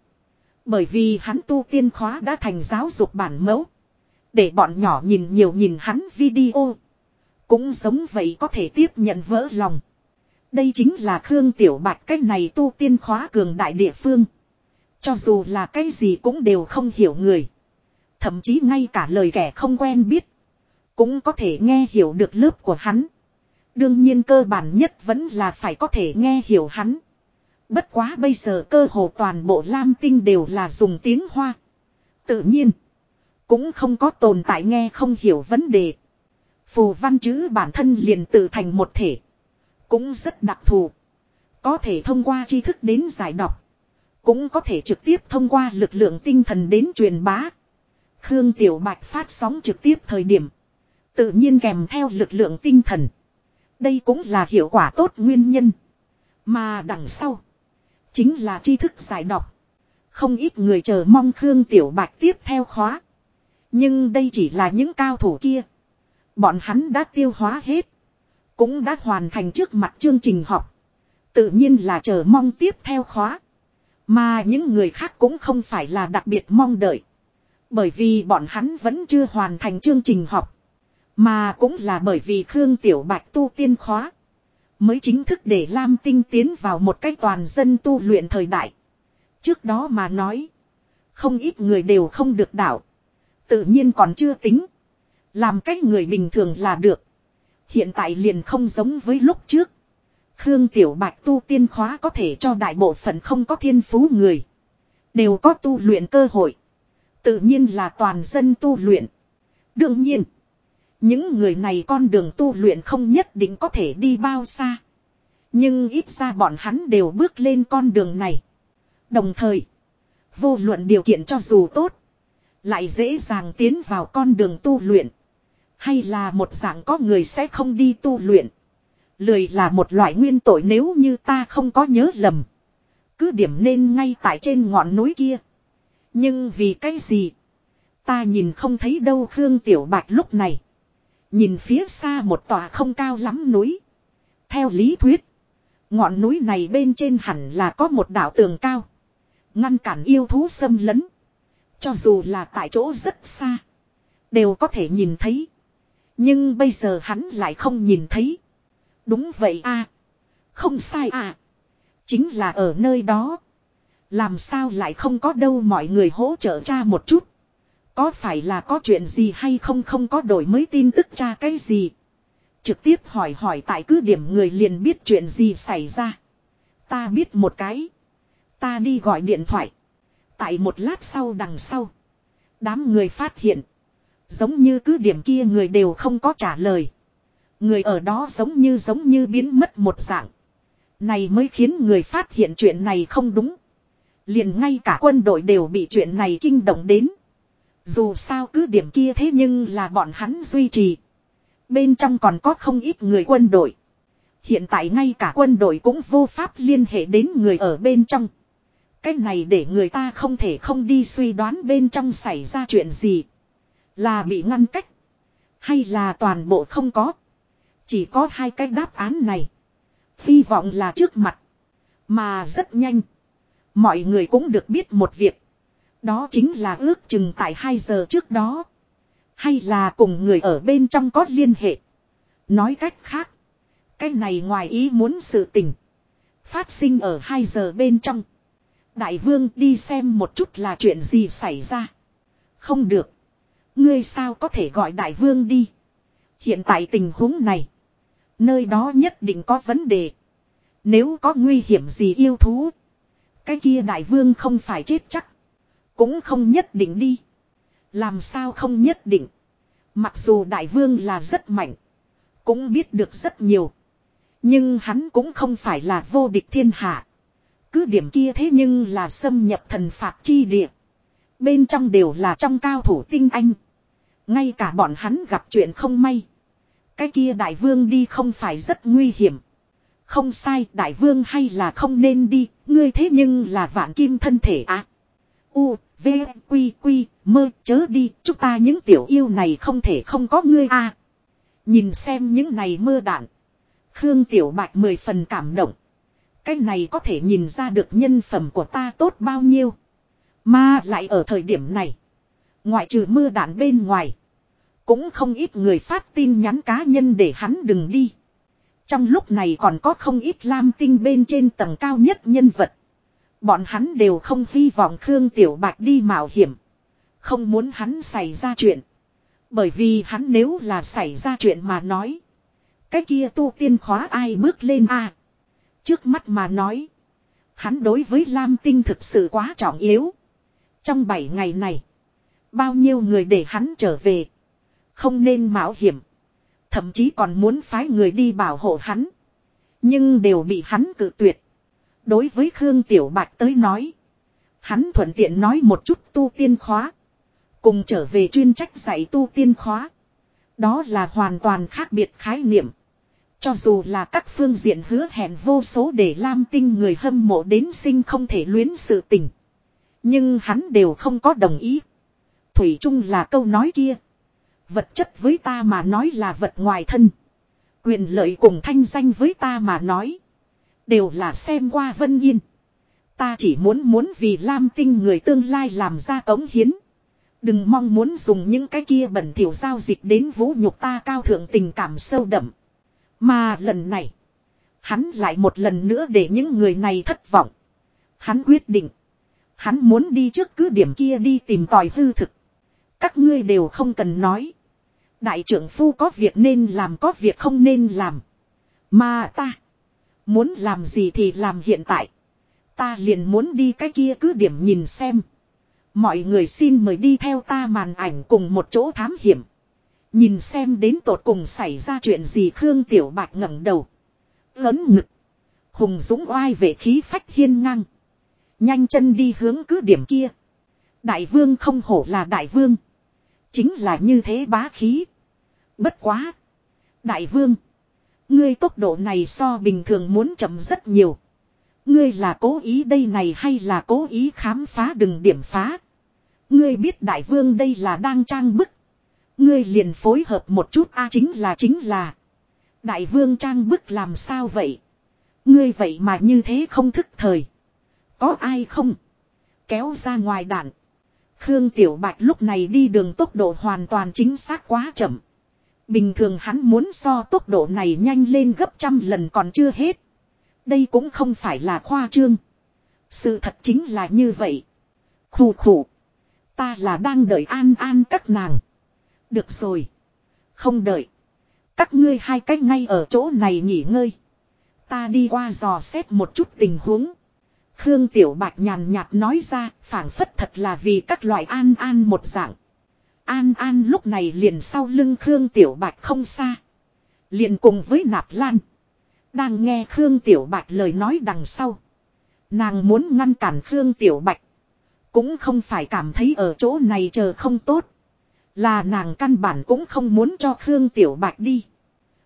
Bởi vì hắn tu tiên khóa đã thành giáo dục bản mẫu. Để bọn nhỏ nhìn nhiều nhìn hắn video. Cũng giống vậy có thể tiếp nhận vỡ lòng. Đây chính là Khương Tiểu Bạch cách này tu tiên khóa cường đại địa phương. Cho dù là cái gì cũng đều không hiểu người. Thậm chí ngay cả lời kẻ không quen biết. Cũng có thể nghe hiểu được lớp của hắn. Đương nhiên cơ bản nhất vẫn là phải có thể nghe hiểu hắn. Bất quá bây giờ cơ hồ toàn bộ Lam Tinh đều là dùng tiếng Hoa. Tự nhiên. Cũng không có tồn tại nghe không hiểu vấn đề. Phù văn chữ bản thân liền tự thành một thể. Cũng rất đặc thù. Có thể thông qua tri thức đến giải đọc. Cũng có thể trực tiếp thông qua lực lượng tinh thần đến truyền bá. Khương Tiểu Bạch phát sóng trực tiếp thời điểm. Tự nhiên kèm theo lực lượng tinh thần. Đây cũng là hiệu quả tốt nguyên nhân. Mà đằng sau. Chính là tri thức giải đọc. Không ít người chờ mong Khương Tiểu Bạch tiếp theo khóa. Nhưng đây chỉ là những cao thủ kia. Bọn hắn đã tiêu hóa hết. Cũng đã hoàn thành trước mặt chương trình học. Tự nhiên là chờ mong tiếp theo khóa. Mà những người khác cũng không phải là đặc biệt mong đợi. Bởi vì bọn hắn vẫn chưa hoàn thành chương trình học. Mà cũng là bởi vì Khương Tiểu Bạch tu tiên khóa. Mới chính thức để Lam Tinh tiến vào một cách toàn dân tu luyện thời đại. Trước đó mà nói. Không ít người đều không được đảo. Tự nhiên còn chưa tính. Làm cách người bình thường là được. Hiện tại liền không giống với lúc trước. Khương Tiểu Bạch tu tiên khóa có thể cho đại bộ phận không có thiên phú người. Đều có tu luyện cơ hội. Tự nhiên là toàn dân tu luyện. Đương nhiên. Những người này con đường tu luyện không nhất định có thể đi bao xa. Nhưng ít ra bọn hắn đều bước lên con đường này. Đồng thời. Vô luận điều kiện cho dù tốt. Lại dễ dàng tiến vào con đường tu luyện. Hay là một dạng có người sẽ không đi tu luyện. Lười là một loại nguyên tội nếu như ta không có nhớ lầm. Cứ điểm nên ngay tại trên ngọn núi kia. Nhưng vì cái gì? Ta nhìn không thấy đâu Khương Tiểu Bạch lúc này. Nhìn phía xa một tòa không cao lắm núi. Theo lý thuyết. Ngọn núi này bên trên hẳn là có một đảo tường cao. Ngăn cản yêu thú xâm lấn. Cho dù là tại chỗ rất xa. Đều có thể nhìn thấy. Nhưng bây giờ hắn lại không nhìn thấy. Đúng vậy a Không sai à. Chính là ở nơi đó. Làm sao lại không có đâu mọi người hỗ trợ cha một chút. Có phải là có chuyện gì hay không không có đổi mới tin tức cha cái gì. Trực tiếp hỏi hỏi tại cứ điểm người liền biết chuyện gì xảy ra. Ta biết một cái. Ta đi gọi điện thoại. Tại một lát sau đằng sau. Đám người phát hiện. Giống như cứ điểm kia người đều không có trả lời. Người ở đó giống như giống như biến mất một dạng. Này mới khiến người phát hiện chuyện này không đúng. Liền ngay cả quân đội đều bị chuyện này kinh động đến. Dù sao cứ điểm kia thế nhưng là bọn hắn duy trì. Bên trong còn có không ít người quân đội. Hiện tại ngay cả quân đội cũng vô pháp liên hệ đến người ở bên trong. Cái này để người ta không thể không đi suy đoán bên trong xảy ra chuyện gì. Là bị ngăn cách. Hay là toàn bộ không có. Chỉ có hai cái đáp án này. Hy vọng là trước mặt. Mà rất nhanh. Mọi người cũng được biết một việc. Đó chính là ước chừng tại 2 giờ trước đó. Hay là cùng người ở bên trong có liên hệ. Nói cách khác. Cái này ngoài ý muốn sự tình. Phát sinh ở 2 giờ bên trong. Đại vương đi xem một chút là chuyện gì xảy ra. Không được. Ngươi sao có thể gọi đại vương đi. Hiện tại tình huống này. Nơi đó nhất định có vấn đề. Nếu có nguy hiểm gì yêu thú. Cái kia đại vương không phải chết chắc. Cũng không nhất định đi. Làm sao không nhất định. Mặc dù đại vương là rất mạnh. Cũng biết được rất nhiều. Nhưng hắn cũng không phải là vô địch thiên hạ. Cứ điểm kia thế nhưng là xâm nhập thần phạt chi địa. Bên trong đều là trong cao thủ tinh anh. Ngay cả bọn hắn gặp chuyện không may. Cái kia đại vương đi không phải rất nguy hiểm. Không sai đại vương hay là không nên đi. Ngươi thế nhưng là vạn kim thân thể à. U, V, Quy, Quy, mơ chớ đi. Chúng ta những tiểu yêu này không thể không có ngươi à. Nhìn xem những này mưa đạn. Khương Tiểu Bạch mười phần cảm động. Cái này có thể nhìn ra được nhân phẩm của ta tốt bao nhiêu. Mà lại ở thời điểm này. Ngoại trừ mưa đạn bên ngoài. Cũng không ít người phát tin nhắn cá nhân để hắn đừng đi. Trong lúc này còn có không ít lam tinh bên trên tầng cao nhất nhân vật. Bọn hắn đều không hy vọng Khương Tiểu Bạch đi mạo hiểm. Không muốn hắn xảy ra chuyện. Bởi vì hắn nếu là xảy ra chuyện mà nói. Cái kia tu tiên khóa ai bước lên a Trước mắt mà nói. Hắn đối với Lam Tinh thực sự quá trọng yếu. Trong 7 ngày này. Bao nhiêu người để hắn trở về. Không nên mạo hiểm. Thậm chí còn muốn phái người đi bảo hộ hắn. Nhưng đều bị hắn cự tuyệt. Đối với Khương Tiểu Bạch tới nói. Hắn thuận tiện nói một chút tu tiên khóa. Cùng trở về chuyên trách dạy tu tiên khóa. Đó là hoàn toàn khác biệt khái niệm. Cho dù là các phương diện hứa hẹn vô số để Lam Tinh người hâm mộ đến sinh không thể luyến sự tình. Nhưng hắn đều không có đồng ý. Thủy chung là câu nói kia. Vật chất với ta mà nói là vật ngoài thân. Quyền lợi cùng thanh danh với ta mà nói. Đều là xem qua vân yên. Ta chỉ muốn muốn vì Lam Tinh người tương lai làm ra cống hiến. Đừng mong muốn dùng những cái kia bẩn thỉu giao dịch đến vũ nhục ta cao thượng tình cảm sâu đậm. Mà lần này, hắn lại một lần nữa để những người này thất vọng. Hắn quyết định, hắn muốn đi trước cứ điểm kia đi tìm tòi hư thực. Các ngươi đều không cần nói. Đại trưởng phu có việc nên làm có việc không nên làm. Mà ta, muốn làm gì thì làm hiện tại. Ta liền muốn đi cái kia cứ điểm nhìn xem. Mọi người xin mời đi theo ta màn ảnh cùng một chỗ thám hiểm. Nhìn xem đến tột cùng xảy ra chuyện gì Khương Tiểu Bạch ngẩng đầu. Lớn ngực. Hùng dũng oai về khí phách hiên ngang. Nhanh chân đi hướng cứ điểm kia. Đại vương không hổ là đại vương. Chính là như thế bá khí. Bất quá. Đại vương. Ngươi tốc độ này so bình thường muốn chậm rất nhiều. Ngươi là cố ý đây này hay là cố ý khám phá đừng điểm phá. Ngươi biết đại vương đây là đang trang bức. Ngươi liền phối hợp một chút, a, chính là chính là. Đại vương trang bức làm sao vậy? Ngươi vậy mà như thế không thức thời. Có ai không? Kéo ra ngoài đạn. Khương Tiểu Bạch lúc này đi đường tốc độ hoàn toàn chính xác quá chậm. Bình thường hắn muốn so tốc độ này nhanh lên gấp trăm lần còn chưa hết. Đây cũng không phải là khoa trương. Sự thật chính là như vậy. Khủ khủ. Ta là đang đợi an an các nàng. Được rồi. Không đợi. Các ngươi hai cách ngay ở chỗ này nghỉ ngơi. Ta đi qua dò xét một chút tình huống. Khương Tiểu Bạch nhàn nhạt nói ra, phảng phất thật là vì các loại an an một dạng. An an lúc này liền sau lưng Khương Tiểu Bạch không xa. Liền cùng với Nạp Lan. Đang nghe Khương Tiểu Bạch lời nói đằng sau. Nàng muốn ngăn cản Khương Tiểu Bạch. Cũng không phải cảm thấy ở chỗ này chờ không tốt. Là nàng căn bản cũng không muốn cho Khương Tiểu Bạch đi.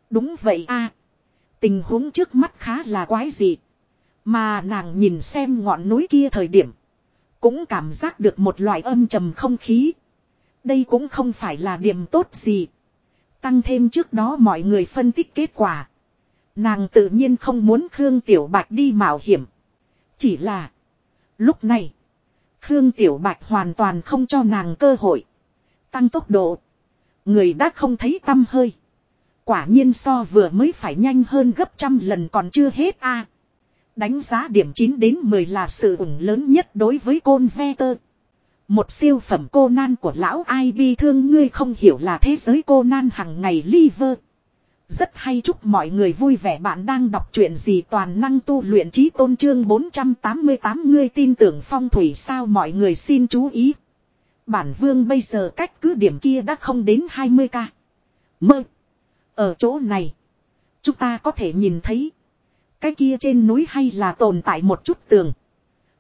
Đúng vậy a Tình huống trước mắt khá là quái dị. Mà nàng nhìn xem ngọn núi kia thời điểm. Cũng cảm giác được một loại âm trầm không khí. Đây cũng không phải là điểm tốt gì. Tăng thêm trước đó mọi người phân tích kết quả. Nàng tự nhiên không muốn Khương Tiểu Bạch đi mạo hiểm. Chỉ là. Lúc này. Khương Tiểu Bạch hoàn toàn không cho nàng cơ hội. Tăng tốc độ. Người đã không thấy tâm hơi. Quả nhiên so vừa mới phải nhanh hơn gấp trăm lần còn chưa hết a. Đánh giá điểm 9 đến 10 là sự ủng lớn nhất đối với côn ve tơ. Một siêu phẩm cô nan của lão ai bi thương ngươi không hiểu là thế giới cô nan hằng ngày liver. Rất hay chúc mọi người vui vẻ bạn đang đọc truyện gì toàn năng tu luyện trí tôn trương 488 ngươi tin tưởng phong thủy sao mọi người xin chú ý. Bản vương bây giờ cách cứ điểm kia đã không đến 20 ca. Mơ. Ở chỗ này. Chúng ta có thể nhìn thấy. Cái kia trên núi hay là tồn tại một chút tường.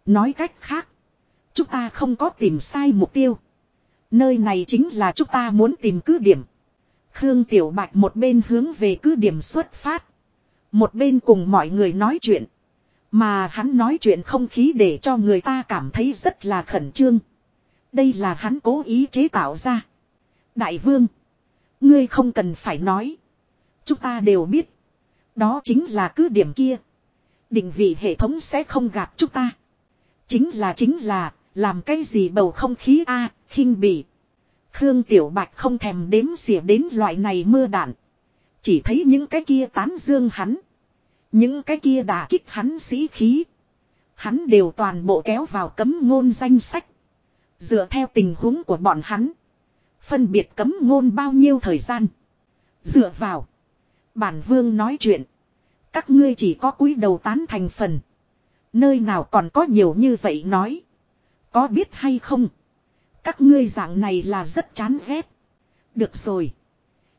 Nói cách khác. Chúng ta không có tìm sai mục tiêu. Nơi này chính là chúng ta muốn tìm cứ điểm. Khương Tiểu Bạch một bên hướng về cứ điểm xuất phát. Một bên cùng mọi người nói chuyện. Mà hắn nói chuyện không khí để cho người ta cảm thấy rất là khẩn trương. Đây là hắn cố ý chế tạo ra. Đại vương. Ngươi không cần phải nói. Chúng ta đều biết. Đó chính là cứ điểm kia. Định vị hệ thống sẽ không gạt chúng ta. Chính là chính là, làm cái gì bầu không khí a à, khinh bỉ. Khương Tiểu Bạch không thèm đếm xỉa đến loại này mưa đạn. Chỉ thấy những cái kia tán dương hắn. Những cái kia đả kích hắn sĩ khí. Hắn đều toàn bộ kéo vào cấm ngôn danh sách. Dựa theo tình huống của bọn hắn. Phân biệt cấm ngôn bao nhiêu thời gian. Dựa vào. Bản vương nói chuyện. Các ngươi chỉ có cúi đầu tán thành phần. Nơi nào còn có nhiều như vậy nói. Có biết hay không? Các ngươi dạng này là rất chán ghét. Được rồi.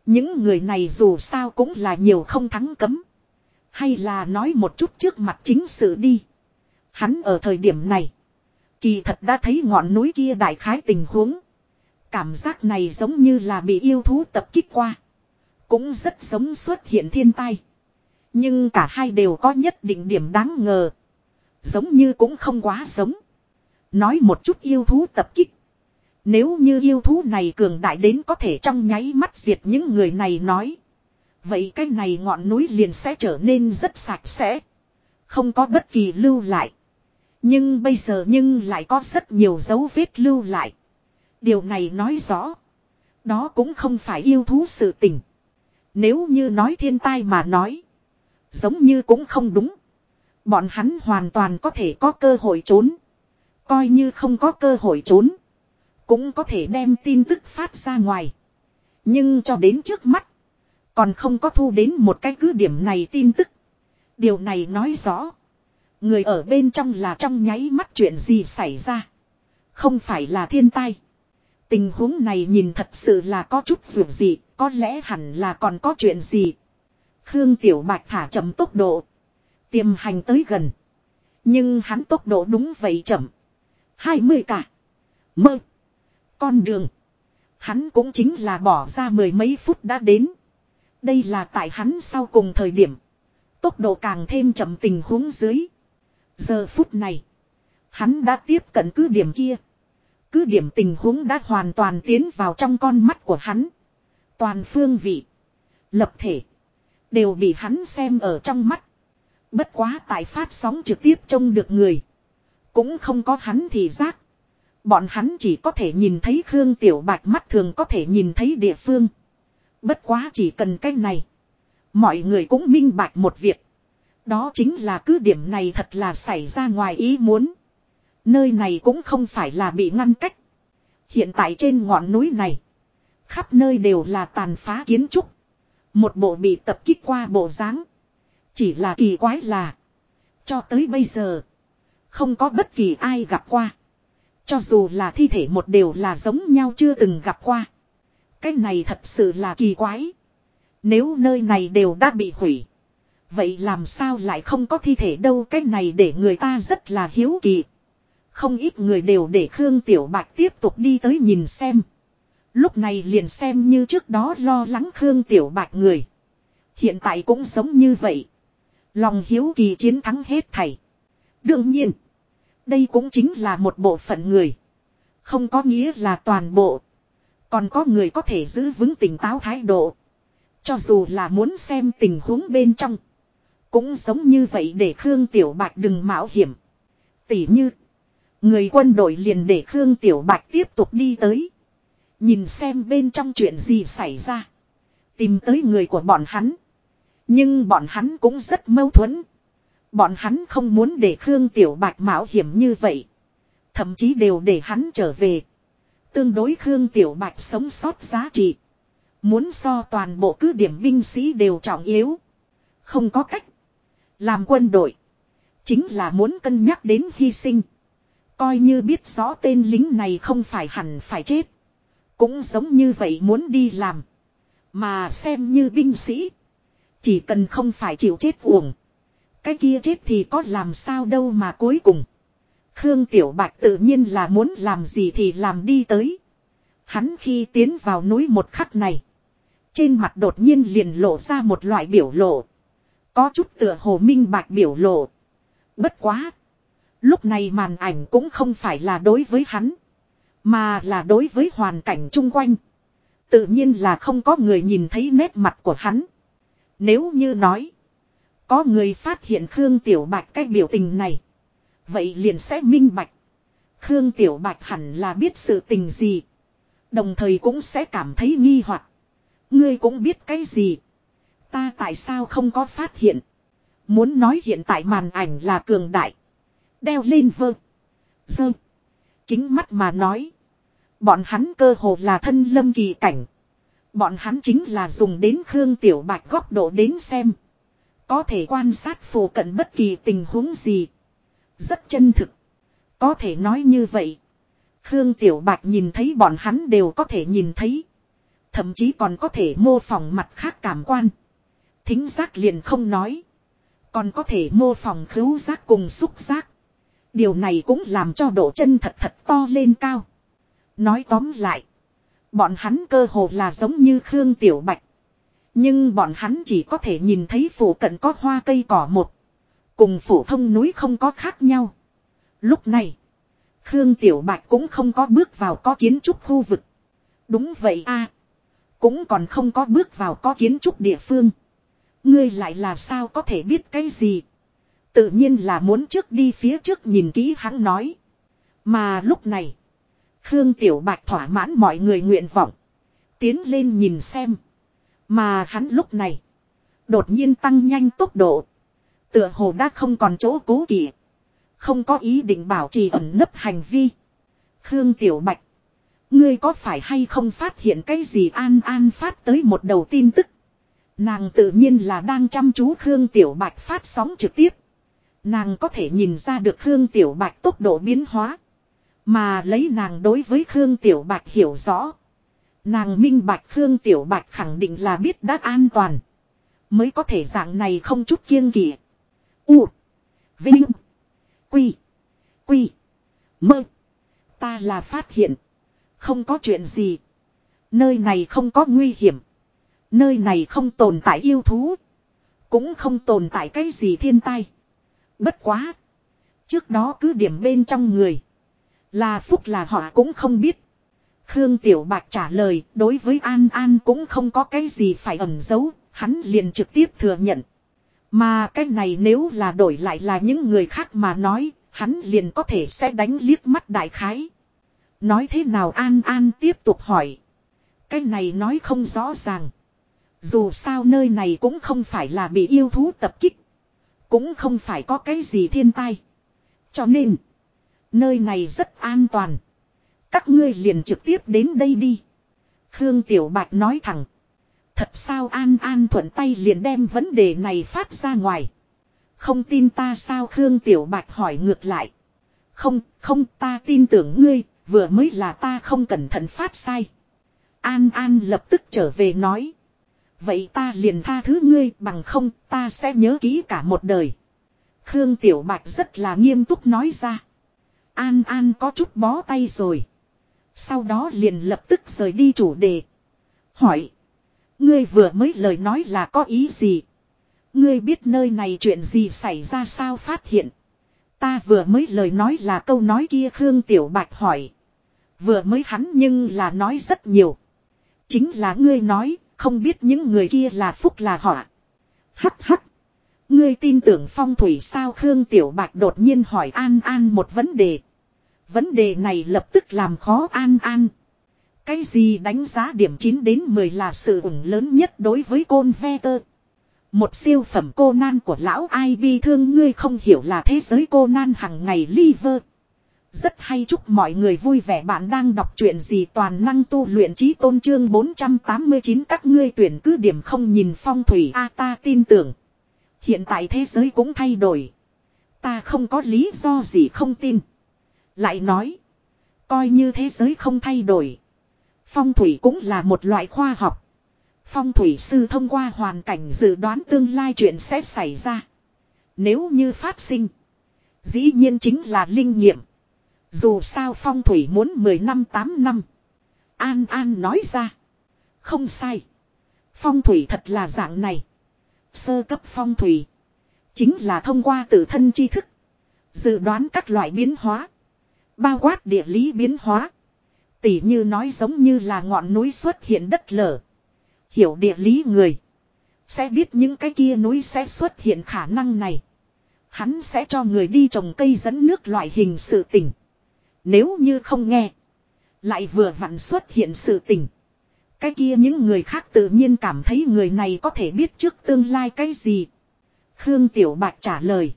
Những người này dù sao cũng là nhiều không thắng cấm. Hay là nói một chút trước mặt chính sự đi. Hắn ở thời điểm này. Kỳ thật đã thấy ngọn núi kia đại khái tình huống. Cảm giác này giống như là bị yêu thú tập kích qua. Cũng rất giống xuất hiện thiên tai. Nhưng cả hai đều có nhất định điểm đáng ngờ. Giống như cũng không quá giống. Nói một chút yêu thú tập kích. Nếu như yêu thú này cường đại đến có thể trong nháy mắt diệt những người này nói. Vậy cái này ngọn núi liền sẽ trở nên rất sạch sẽ. Không có bất kỳ lưu lại. Nhưng bây giờ nhưng lại có rất nhiều dấu vết lưu lại. Điều này nói rõ. Đó cũng không phải yêu thú sự tình. Nếu như nói thiên tai mà nói. Giống như cũng không đúng. Bọn hắn hoàn toàn có thể có cơ hội trốn. Coi như không có cơ hội trốn. Cũng có thể đem tin tức phát ra ngoài. Nhưng cho đến trước mắt. Còn không có thu đến một cái cứ điểm này tin tức. Điều này nói rõ. Người ở bên trong là trong nháy mắt chuyện gì xảy ra. Không phải là thiên tai. Tình huống này nhìn thật sự là có chút vượt gì. Có lẽ hẳn là còn có chuyện gì. Khương Tiểu Bạch thả chậm tốc độ. Tiềm hành tới gần. Nhưng hắn tốc độ đúng vậy chậm. 20 cả. Mơ. Con đường. Hắn cũng chính là bỏ ra mười mấy phút đã đến. Đây là tại hắn sau cùng thời điểm. Tốc độ càng thêm chậm tình huống dưới. Giờ phút này. Hắn đã tiếp cận cứ điểm kia. Cứ điểm tình huống đã hoàn toàn tiến vào trong con mắt của hắn. Toàn phương vị. Lập thể. Đều bị hắn xem ở trong mắt. Bất quá tại phát sóng trực tiếp trông được người. Cũng không có hắn thì giác. Bọn hắn chỉ có thể nhìn thấy Khương Tiểu Bạch mắt thường có thể nhìn thấy địa phương. Bất quá chỉ cần cái này. Mọi người cũng minh bạch một việc. Đó chính là cứ điểm này thật là xảy ra ngoài ý muốn. Nơi này cũng không phải là bị ngăn cách. Hiện tại trên ngọn núi này. Khắp nơi đều là tàn phá kiến trúc. Một bộ bị tập kích qua bộ dáng Chỉ là kỳ quái là. Cho tới bây giờ. Không có bất kỳ ai gặp qua. Cho dù là thi thể một đều là giống nhau chưa từng gặp qua. Cái này thật sự là kỳ quái. Nếu nơi này đều đã bị hủy. Vậy làm sao lại không có thi thể đâu cái này để người ta rất là hiếu kỳ. Không ít người đều để Khương Tiểu Bạch tiếp tục đi tới nhìn xem. Lúc này liền xem như trước đó lo lắng Khương Tiểu Bạch người. Hiện tại cũng giống như vậy. Lòng hiếu kỳ chiến thắng hết thảy. Đương nhiên. Đây cũng chính là một bộ phận người. Không có nghĩa là toàn bộ. Còn có người có thể giữ vững tỉnh táo thái độ. Cho dù là muốn xem tình huống bên trong. Cũng giống như vậy để Khương Tiểu Bạch đừng mạo hiểm. Tỉ như. Người quân đội liền để Khương Tiểu Bạch tiếp tục đi tới. Nhìn xem bên trong chuyện gì xảy ra. Tìm tới người của bọn hắn. Nhưng bọn hắn cũng rất mâu thuẫn. Bọn hắn không muốn để Khương Tiểu Bạch mạo hiểm như vậy. Thậm chí đều để hắn trở về. Tương đối Khương Tiểu Bạch sống sót giá trị. Muốn so toàn bộ cứ điểm binh sĩ đều trọng yếu. Không có cách. Làm quân đội. Chính là muốn cân nhắc đến hy sinh. Coi như biết rõ tên lính này không phải hẳn phải chết. Cũng giống như vậy muốn đi làm. Mà xem như binh sĩ. Chỉ cần không phải chịu chết uổng. Cái kia chết thì có làm sao đâu mà cuối cùng. Khương Tiểu Bạch tự nhiên là muốn làm gì thì làm đi tới. Hắn khi tiến vào núi một khắc này. Trên mặt đột nhiên liền lộ ra một loại biểu lộ. Có chút tựa hồ minh bạch biểu lộ. Bất quá. Lúc này màn ảnh cũng không phải là đối với hắn. Mà là đối với hoàn cảnh chung quanh. Tự nhiên là không có người nhìn thấy nét mặt của hắn. Nếu như nói. Có người phát hiện Khương Tiểu Bạch cách biểu tình này. Vậy liền sẽ minh bạch. Khương Tiểu Bạch hẳn là biết sự tình gì. Đồng thời cũng sẽ cảm thấy nghi hoặc. Ngươi cũng biết cái gì. Ta tại sao không có phát hiện. Muốn nói hiện tại màn ảnh là cường đại. Đeo lên vơ. Dơ. Kính mắt mà nói. Bọn hắn cơ hồ là thân lâm kỳ cảnh. Bọn hắn chính là dùng đến Khương Tiểu Bạch góc độ đến xem. Có thể quan sát phù cận bất kỳ tình huống gì. Rất chân thực. Có thể nói như vậy. Khương Tiểu Bạch nhìn thấy bọn hắn đều có thể nhìn thấy. Thậm chí còn có thể mô phỏng mặt khác cảm quan. Thính giác liền không nói. Còn có thể mô phỏng khứu giác cùng xúc giác. Điều này cũng làm cho độ chân thật thật to lên cao. Nói tóm lại. Bọn hắn cơ hồ là giống như Khương Tiểu Bạch. Nhưng bọn hắn chỉ có thể nhìn thấy phủ cận có hoa cây cỏ một. Cùng phủ thông núi không có khác nhau. Lúc này. Khương Tiểu Bạch cũng không có bước vào có kiến trúc khu vực. Đúng vậy a Cũng còn không có bước vào có kiến trúc địa phương. Ngươi lại là sao có thể biết cái gì. Tự nhiên là muốn trước đi phía trước nhìn kỹ hắn nói. Mà lúc này. Khương Tiểu Bạch thỏa mãn mọi người nguyện vọng. Tiến lên nhìn xem. Mà hắn lúc này. Đột nhiên tăng nhanh tốc độ. Tựa hồ đã không còn chỗ cố kỵ. Không có ý định bảo trì ẩn nấp hành vi. Khương Tiểu Bạch. Ngươi có phải hay không phát hiện cái gì an an phát tới một đầu tin tức. Nàng tự nhiên là đang chăm chú Khương Tiểu Bạch phát sóng trực tiếp. Nàng có thể nhìn ra được Khương Tiểu Bạch tốc độ biến hóa. Mà lấy nàng đối với Khương Tiểu Bạch hiểu rõ. Nàng minh bạch Khương Tiểu Bạch khẳng định là biết đã an toàn. Mới có thể dạng này không chút kiêng kỵ. U. Vinh. Quy. Quy. Mơ. Ta là phát hiện. Không có chuyện gì. Nơi này không có nguy hiểm. Nơi này không tồn tại yêu thú. Cũng không tồn tại cái gì thiên tai. Bất quá. Trước đó cứ điểm bên trong người. Là phúc là họ cũng không biết. Khương Tiểu Bạch trả lời đối với An An cũng không có cái gì phải ẩn giấu. Hắn liền trực tiếp thừa nhận. Mà cái này nếu là đổi lại là những người khác mà nói, hắn liền có thể sẽ đánh liếc mắt đại khái. Nói thế nào An An tiếp tục hỏi. Cái này nói không rõ ràng. Dù sao nơi này cũng không phải là bị yêu thú tập kích. Cũng không phải có cái gì thiên tai. Cho nên, nơi này rất an toàn. Các ngươi liền trực tiếp đến đây đi. Khương Tiểu Bạch nói thẳng. Thật sao An An thuận tay liền đem vấn đề này phát ra ngoài. Không tin ta sao Khương Tiểu Bạch hỏi ngược lại. Không, không ta tin tưởng ngươi, vừa mới là ta không cẩn thận phát sai. An An lập tức trở về nói. Vậy ta liền tha thứ ngươi bằng không ta sẽ nhớ kỹ cả một đời. Khương Tiểu Bạch rất là nghiêm túc nói ra. An An có chút bó tay rồi. Sau đó liền lập tức rời đi chủ đề. Hỏi. Ngươi vừa mới lời nói là có ý gì? Ngươi biết nơi này chuyện gì xảy ra sao phát hiện? Ta vừa mới lời nói là câu nói kia Khương Tiểu Bạch hỏi. Vừa mới hắn nhưng là nói rất nhiều. Chính là ngươi nói, không biết những người kia là phúc là họa. Hắc hắc. Ngươi tin tưởng phong thủy sao Khương Tiểu Bạch đột nhiên hỏi An An một vấn đề. Vấn đề này lập tức làm khó An An. Cái gì đánh giá điểm 9 đến 10 là sự ủng lớn nhất đối với côn ve tơ. Một siêu phẩm cô nan của lão ai bi thương ngươi không hiểu là thế giới cô nan hằng ngày liver. Rất hay chúc mọi người vui vẻ bạn đang đọc chuyện gì toàn năng tu luyện trí tôn trương 489 các ngươi tuyển cứ điểm không nhìn phong thủy a ta tin tưởng. Hiện tại thế giới cũng thay đổi. Ta không có lý do gì không tin. Lại nói. Coi như thế giới không thay đổi. Phong thủy cũng là một loại khoa học. Phong thủy sư thông qua hoàn cảnh dự đoán tương lai chuyện sẽ xảy ra. Nếu như phát sinh. Dĩ nhiên chính là linh nghiệm. Dù sao phong thủy muốn 10 năm 8 năm. An An nói ra. Không sai. Phong thủy thật là dạng này. Sơ cấp phong thủy. Chính là thông qua tự thân tri thức. Dự đoán các loại biến hóa. Bao quát địa lý biến hóa. Tỉ như nói giống như là ngọn núi xuất hiện đất lở. Hiểu địa lý người. Sẽ biết những cái kia núi sẽ xuất hiện khả năng này. Hắn sẽ cho người đi trồng cây dẫn nước loại hình sự tình. Nếu như không nghe. Lại vừa vặn xuất hiện sự tình. Cái kia những người khác tự nhiên cảm thấy người này có thể biết trước tương lai cái gì. Khương Tiểu Bạch trả lời.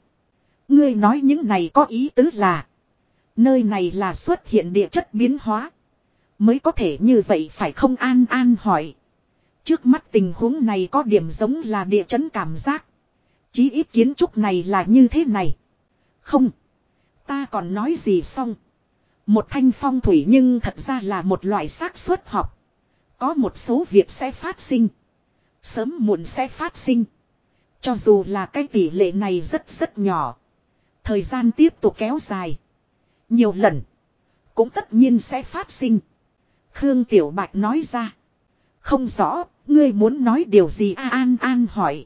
Ngươi nói những này có ý tứ là. Nơi này là xuất hiện địa chất biến hóa. Mới có thể như vậy phải không an an hỏi. Trước mắt tình huống này có điểm giống là địa chấn cảm giác. Chí ít kiến trúc này là như thế này. Không. Ta còn nói gì xong. Một thanh phong thủy nhưng thật ra là một loại xác suất học. Có một số việc sẽ phát sinh. Sớm muộn sẽ phát sinh. Cho dù là cái tỷ lệ này rất rất nhỏ. Thời gian tiếp tục kéo dài. Nhiều lần. Cũng tất nhiên sẽ phát sinh. Khương Tiểu Bạch nói ra. Không rõ, ngươi muốn nói điều gì A An An hỏi.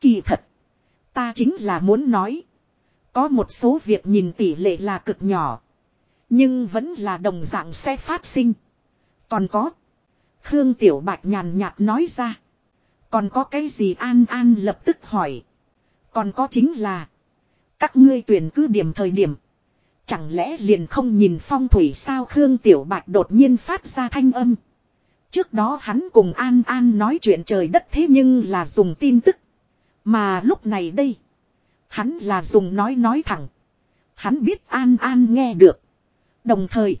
Kỳ thật. Ta chính là muốn nói. Có một số việc nhìn tỷ lệ là cực nhỏ. Nhưng vẫn là đồng dạng sẽ phát sinh. Còn có. Khương Tiểu Bạch nhàn nhạt nói ra. Còn có cái gì An An lập tức hỏi. Còn có chính là. Các ngươi tuyển cứ điểm thời điểm. Chẳng lẽ liền không nhìn phong thủy sao Khương Tiểu Bạch đột nhiên phát ra thanh âm. Trước đó hắn cùng An An nói chuyện trời đất thế nhưng là dùng tin tức. Mà lúc này đây. Hắn là dùng nói nói thẳng. Hắn biết An An nghe được. Đồng thời.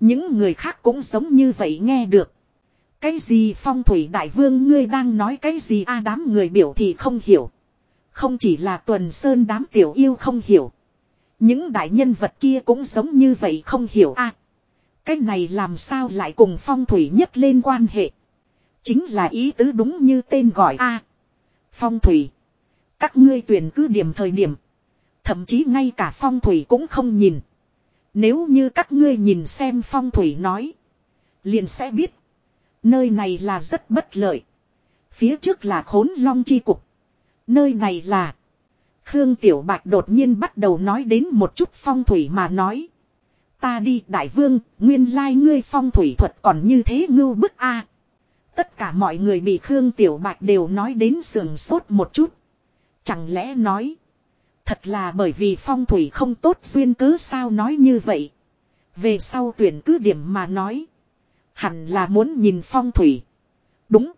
Những người khác cũng giống như vậy nghe được. Cái gì phong thủy đại vương ngươi đang nói cái gì a, đám người biểu thì không hiểu. Không chỉ là tuần sơn đám tiểu yêu không hiểu. Những đại nhân vật kia cũng giống như vậy không hiểu a Cái này làm sao lại cùng phong thủy nhất lên quan hệ. Chính là ý tứ đúng như tên gọi a Phong thủy. Các ngươi tuyển cứ điểm thời điểm. Thậm chí ngay cả phong thủy cũng không nhìn. Nếu như các ngươi nhìn xem phong thủy nói. Liền sẽ biết. Nơi này là rất bất lợi. Phía trước là khốn long chi cục. Nơi này là. Khương Tiểu Bạch đột nhiên bắt đầu nói đến một chút phong thủy mà nói. Ta đi đại vương, nguyên lai ngươi phong thủy thuật còn như thế ngưu bức a. Tất cả mọi người bị Khương Tiểu Bạch đều nói đến sườn sốt một chút. Chẳng lẽ nói. Thật là bởi vì phong thủy không tốt duyên cứ sao nói như vậy. Về sau tuyển cứ điểm mà nói. Hẳn là muốn nhìn phong thủy. Đúng.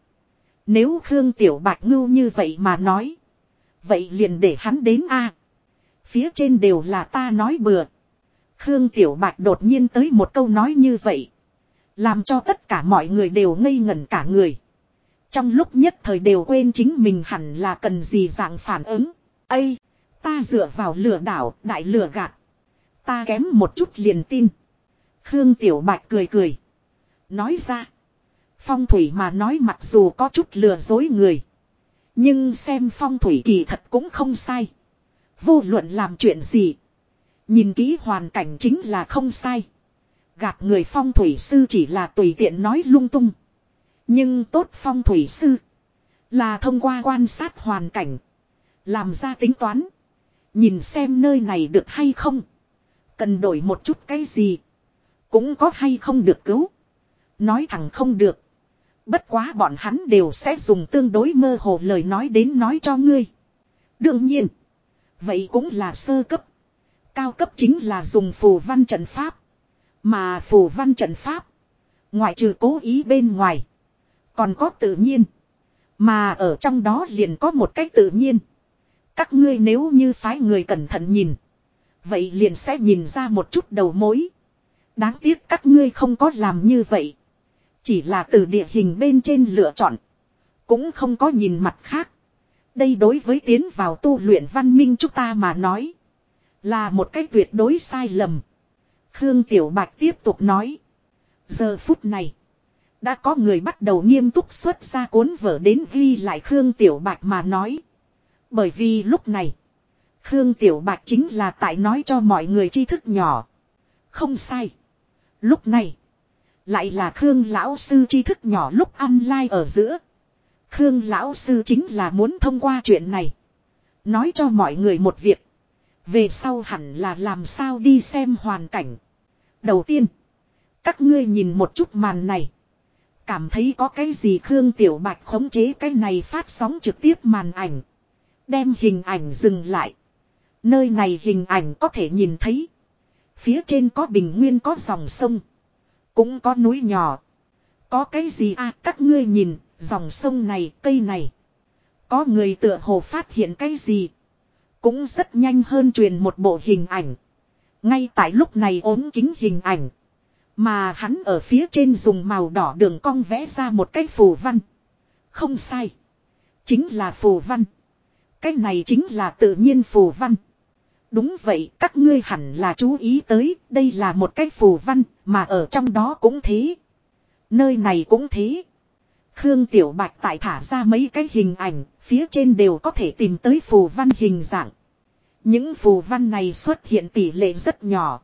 Nếu Khương Tiểu Bạch ngưu như vậy mà nói. Vậy liền để hắn đến a. Phía trên đều là ta nói bừa. Khương Tiểu Bạch đột nhiên tới một câu nói như vậy. Làm cho tất cả mọi người đều ngây ngẩn cả người. Trong lúc nhất thời đều quên chính mình hẳn là cần gì dạng phản ứng. Ây, ta dựa vào lừa đảo, đại lừa gạt. Ta kém một chút liền tin. Khương Tiểu Bạch cười cười. Nói ra. Phong thủy mà nói mặc dù có chút lừa dối người. Nhưng xem phong thủy kỳ thật cũng không sai. Vô luận làm chuyện gì. Nhìn kỹ hoàn cảnh chính là không sai. Gạt người phong thủy sư chỉ là tùy tiện nói lung tung. Nhưng tốt phong thủy sư. Là thông qua quan sát hoàn cảnh. Làm ra tính toán. Nhìn xem nơi này được hay không. Cần đổi một chút cái gì. Cũng có hay không được cứu. Nói thẳng không được. Bất quá bọn hắn đều sẽ dùng tương đối mơ hồ lời nói đến nói cho ngươi. Đương nhiên. Vậy cũng là sơ cấp. Cao cấp chính là dùng phù văn trận pháp. Mà phù văn trận pháp. Ngoại trừ cố ý bên ngoài. Còn có tự nhiên. Mà ở trong đó liền có một cách tự nhiên. Các ngươi nếu như phái người cẩn thận nhìn. Vậy liền sẽ nhìn ra một chút đầu mối. Đáng tiếc các ngươi không có làm như vậy. Chỉ là từ địa hình bên trên lựa chọn. Cũng không có nhìn mặt khác. Đây đối với tiến vào tu luyện văn minh chúng ta mà nói. Là một cách tuyệt đối sai lầm. Khương Tiểu Bạch tiếp tục nói. Giờ phút này. Đã có người bắt đầu nghiêm túc xuất ra cuốn vở đến ghi lại Khương Tiểu Bạch mà nói. Bởi vì lúc này. Khương Tiểu Bạch chính là tại nói cho mọi người tri thức nhỏ. Không sai. Lúc này. Lại là Khương Lão Sư tri thức nhỏ lúc ăn lai ở giữa. Khương Lão Sư chính là muốn thông qua chuyện này. Nói cho mọi người một việc. Về sau hẳn là làm sao đi xem hoàn cảnh. Đầu tiên. Các ngươi nhìn một chút màn này. Cảm thấy có cái gì Khương Tiểu Bạch khống chế cái này phát sóng trực tiếp màn ảnh. Đem hình ảnh dừng lại. Nơi này hình ảnh có thể nhìn thấy. Phía trên có bình nguyên có dòng sông. Cũng có núi nhỏ. Có cái gì à các ngươi nhìn, dòng sông này, cây này. Có người tựa hồ phát hiện cái gì. Cũng rất nhanh hơn truyền một bộ hình ảnh. Ngay tại lúc này ốm kính hình ảnh. Mà hắn ở phía trên dùng màu đỏ đường cong vẽ ra một cái phù văn. Không sai. Chính là phù văn. Cái này chính là tự nhiên phù văn. Đúng vậy, các ngươi hẳn là chú ý tới, đây là một cái phù văn, mà ở trong đó cũng thế. Nơi này cũng thế. Khương Tiểu Bạch tại thả ra mấy cái hình ảnh, phía trên đều có thể tìm tới phù văn hình dạng. Những phù văn này xuất hiện tỷ lệ rất nhỏ.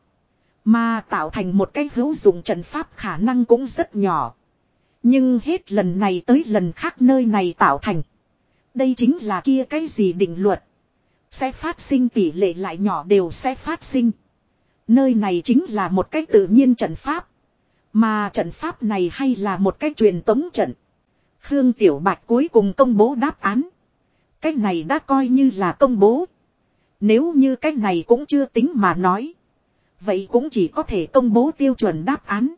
Mà tạo thành một cái hữu dụng trận pháp khả năng cũng rất nhỏ. Nhưng hết lần này tới lần khác nơi này tạo thành. Đây chính là kia cái gì định luật. Sẽ phát sinh tỷ lệ lại nhỏ đều sẽ phát sinh. Nơi này chính là một cách tự nhiên trận pháp. Mà trận pháp này hay là một cách truyền tống trận. Khương Tiểu Bạch cuối cùng công bố đáp án. Cách này đã coi như là công bố. Nếu như cách này cũng chưa tính mà nói. Vậy cũng chỉ có thể công bố tiêu chuẩn đáp án.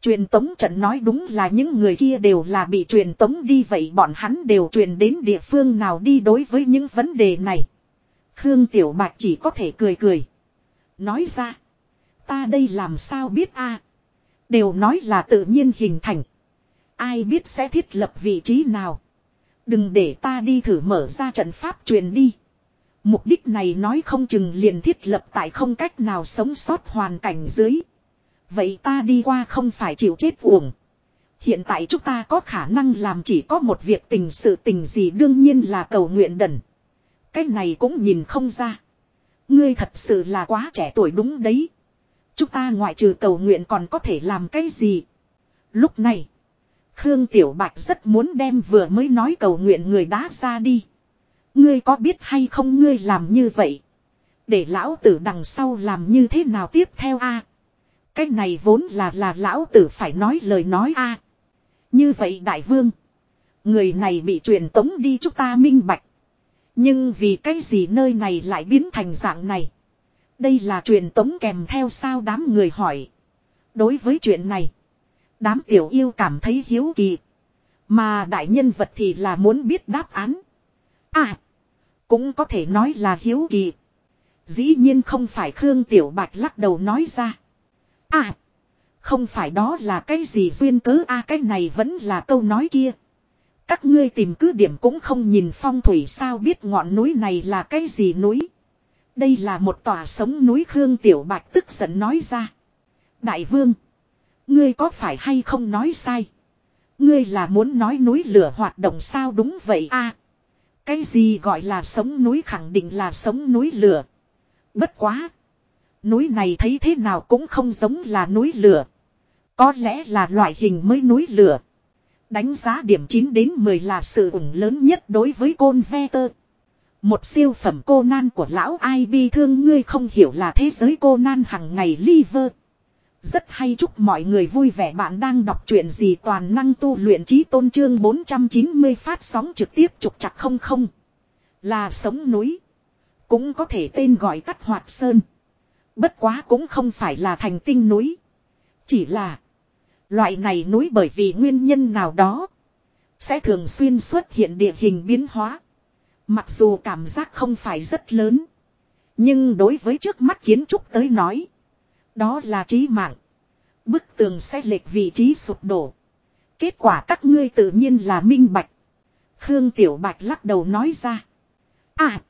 Truyền tống trận nói đúng là những người kia đều là bị truyền tống đi, vậy bọn hắn đều truyền đến địa phương nào đi đối với những vấn đề này. Khương Tiểu Bạch chỉ có thể cười cười. Nói ra. Ta đây làm sao biết a Đều nói là tự nhiên hình thành. Ai biết sẽ thiết lập vị trí nào. Đừng để ta đi thử mở ra trận pháp truyền đi. Mục đích này nói không chừng liền thiết lập tại không cách nào sống sót hoàn cảnh dưới. Vậy ta đi qua không phải chịu chết uổng. Hiện tại chúng ta có khả năng làm chỉ có một việc tình sự tình gì đương nhiên là cầu nguyện đần. Cái này cũng nhìn không ra. Ngươi thật sự là quá trẻ tuổi đúng đấy. Chúng ta ngoại trừ cầu nguyện còn có thể làm cái gì. Lúc này. Khương Tiểu Bạch rất muốn đem vừa mới nói cầu nguyện người đá ra đi. Ngươi có biết hay không ngươi làm như vậy. Để lão tử đằng sau làm như thế nào tiếp theo a? Cái này vốn là là lão tử phải nói lời nói a. Như vậy đại vương. Người này bị truyền tống đi chúng ta minh bạch. Nhưng vì cái gì nơi này lại biến thành dạng này. Đây là truyền tống kèm theo sao đám người hỏi. Đối với chuyện này. Đám tiểu yêu cảm thấy hiếu kỳ. Mà đại nhân vật thì là muốn biết đáp án. À. Cũng có thể nói là hiếu kỳ. Dĩ nhiên không phải Khương Tiểu Bạch lắc đầu nói ra. À. Không phải đó là cái gì duyên cớ a à, cái này vẫn là câu nói kia. Các ngươi tìm cứ điểm cũng không nhìn phong thủy sao biết ngọn núi này là cái gì núi. Đây là một tòa sống núi Khương Tiểu Bạch tức giận nói ra. Đại vương. Ngươi có phải hay không nói sai? Ngươi là muốn nói núi lửa hoạt động sao đúng vậy a Cái gì gọi là sống núi khẳng định là sống núi lửa. Bất quá. Núi này thấy thế nào cũng không giống là núi lửa. Có lẽ là loại hình mới núi lửa. Đánh giá điểm 9 đến 10 là sự ủng lớn nhất đối với côn ve tơ. Một siêu phẩm cô nan của lão ai bi thương ngươi không hiểu là thế giới cô nan hằng ngày liver. Rất hay chúc mọi người vui vẻ bạn đang đọc truyện gì toàn năng tu luyện trí tôn trương 490 phát sóng trực tiếp trục chặt không không. Là sống núi. Cũng có thể tên gọi tắt hoạt sơn. Bất quá cũng không phải là thành tinh núi. Chỉ là Loại này núi bởi vì nguyên nhân nào đó. Sẽ thường xuyên xuất hiện địa hình biến hóa. Mặc dù cảm giác không phải rất lớn. Nhưng đối với trước mắt kiến trúc tới nói. Đó là trí mạng. Bức tường sẽ lệch vị trí sụp đổ. Kết quả các ngươi tự nhiên là minh bạch. Khương Tiểu Bạch lắc đầu nói ra. À.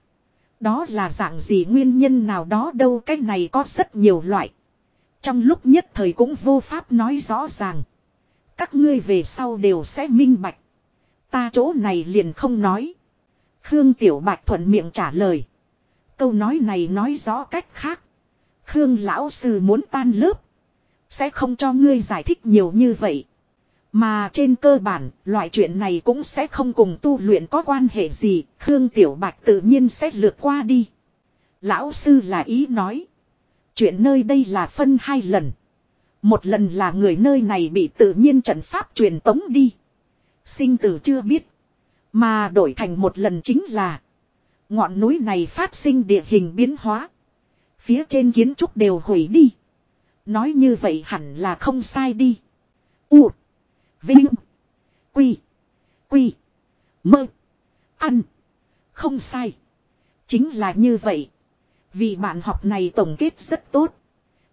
Đó là dạng gì nguyên nhân nào đó đâu, cái này có rất nhiều loại. Trong lúc nhất thời cũng vô pháp nói rõ ràng. Các ngươi về sau đều sẽ minh bạch. Ta chỗ này liền không nói. Khương Tiểu Bạch thuận miệng trả lời. Câu nói này nói rõ cách khác. Khương Lão Sư muốn tan lớp. Sẽ không cho ngươi giải thích nhiều như vậy. Mà trên cơ bản, loại chuyện này cũng sẽ không cùng tu luyện có quan hệ gì. Khương Tiểu Bạch tự nhiên sẽ lượt qua đi. Lão Sư là ý nói. Chuyện nơi đây là phân hai lần. Một lần là người nơi này bị tự nhiên trận pháp truyền tống đi. Sinh tử chưa biết. Mà đổi thành một lần chính là. Ngọn núi này phát sinh địa hình biến hóa. Phía trên kiến trúc đều hủy đi. Nói như vậy hẳn là không sai đi. U. Vinh. Quy. Quy. Mơ. Ăn. Không sai. Chính là như vậy. Vì bạn học này tổng kết rất tốt.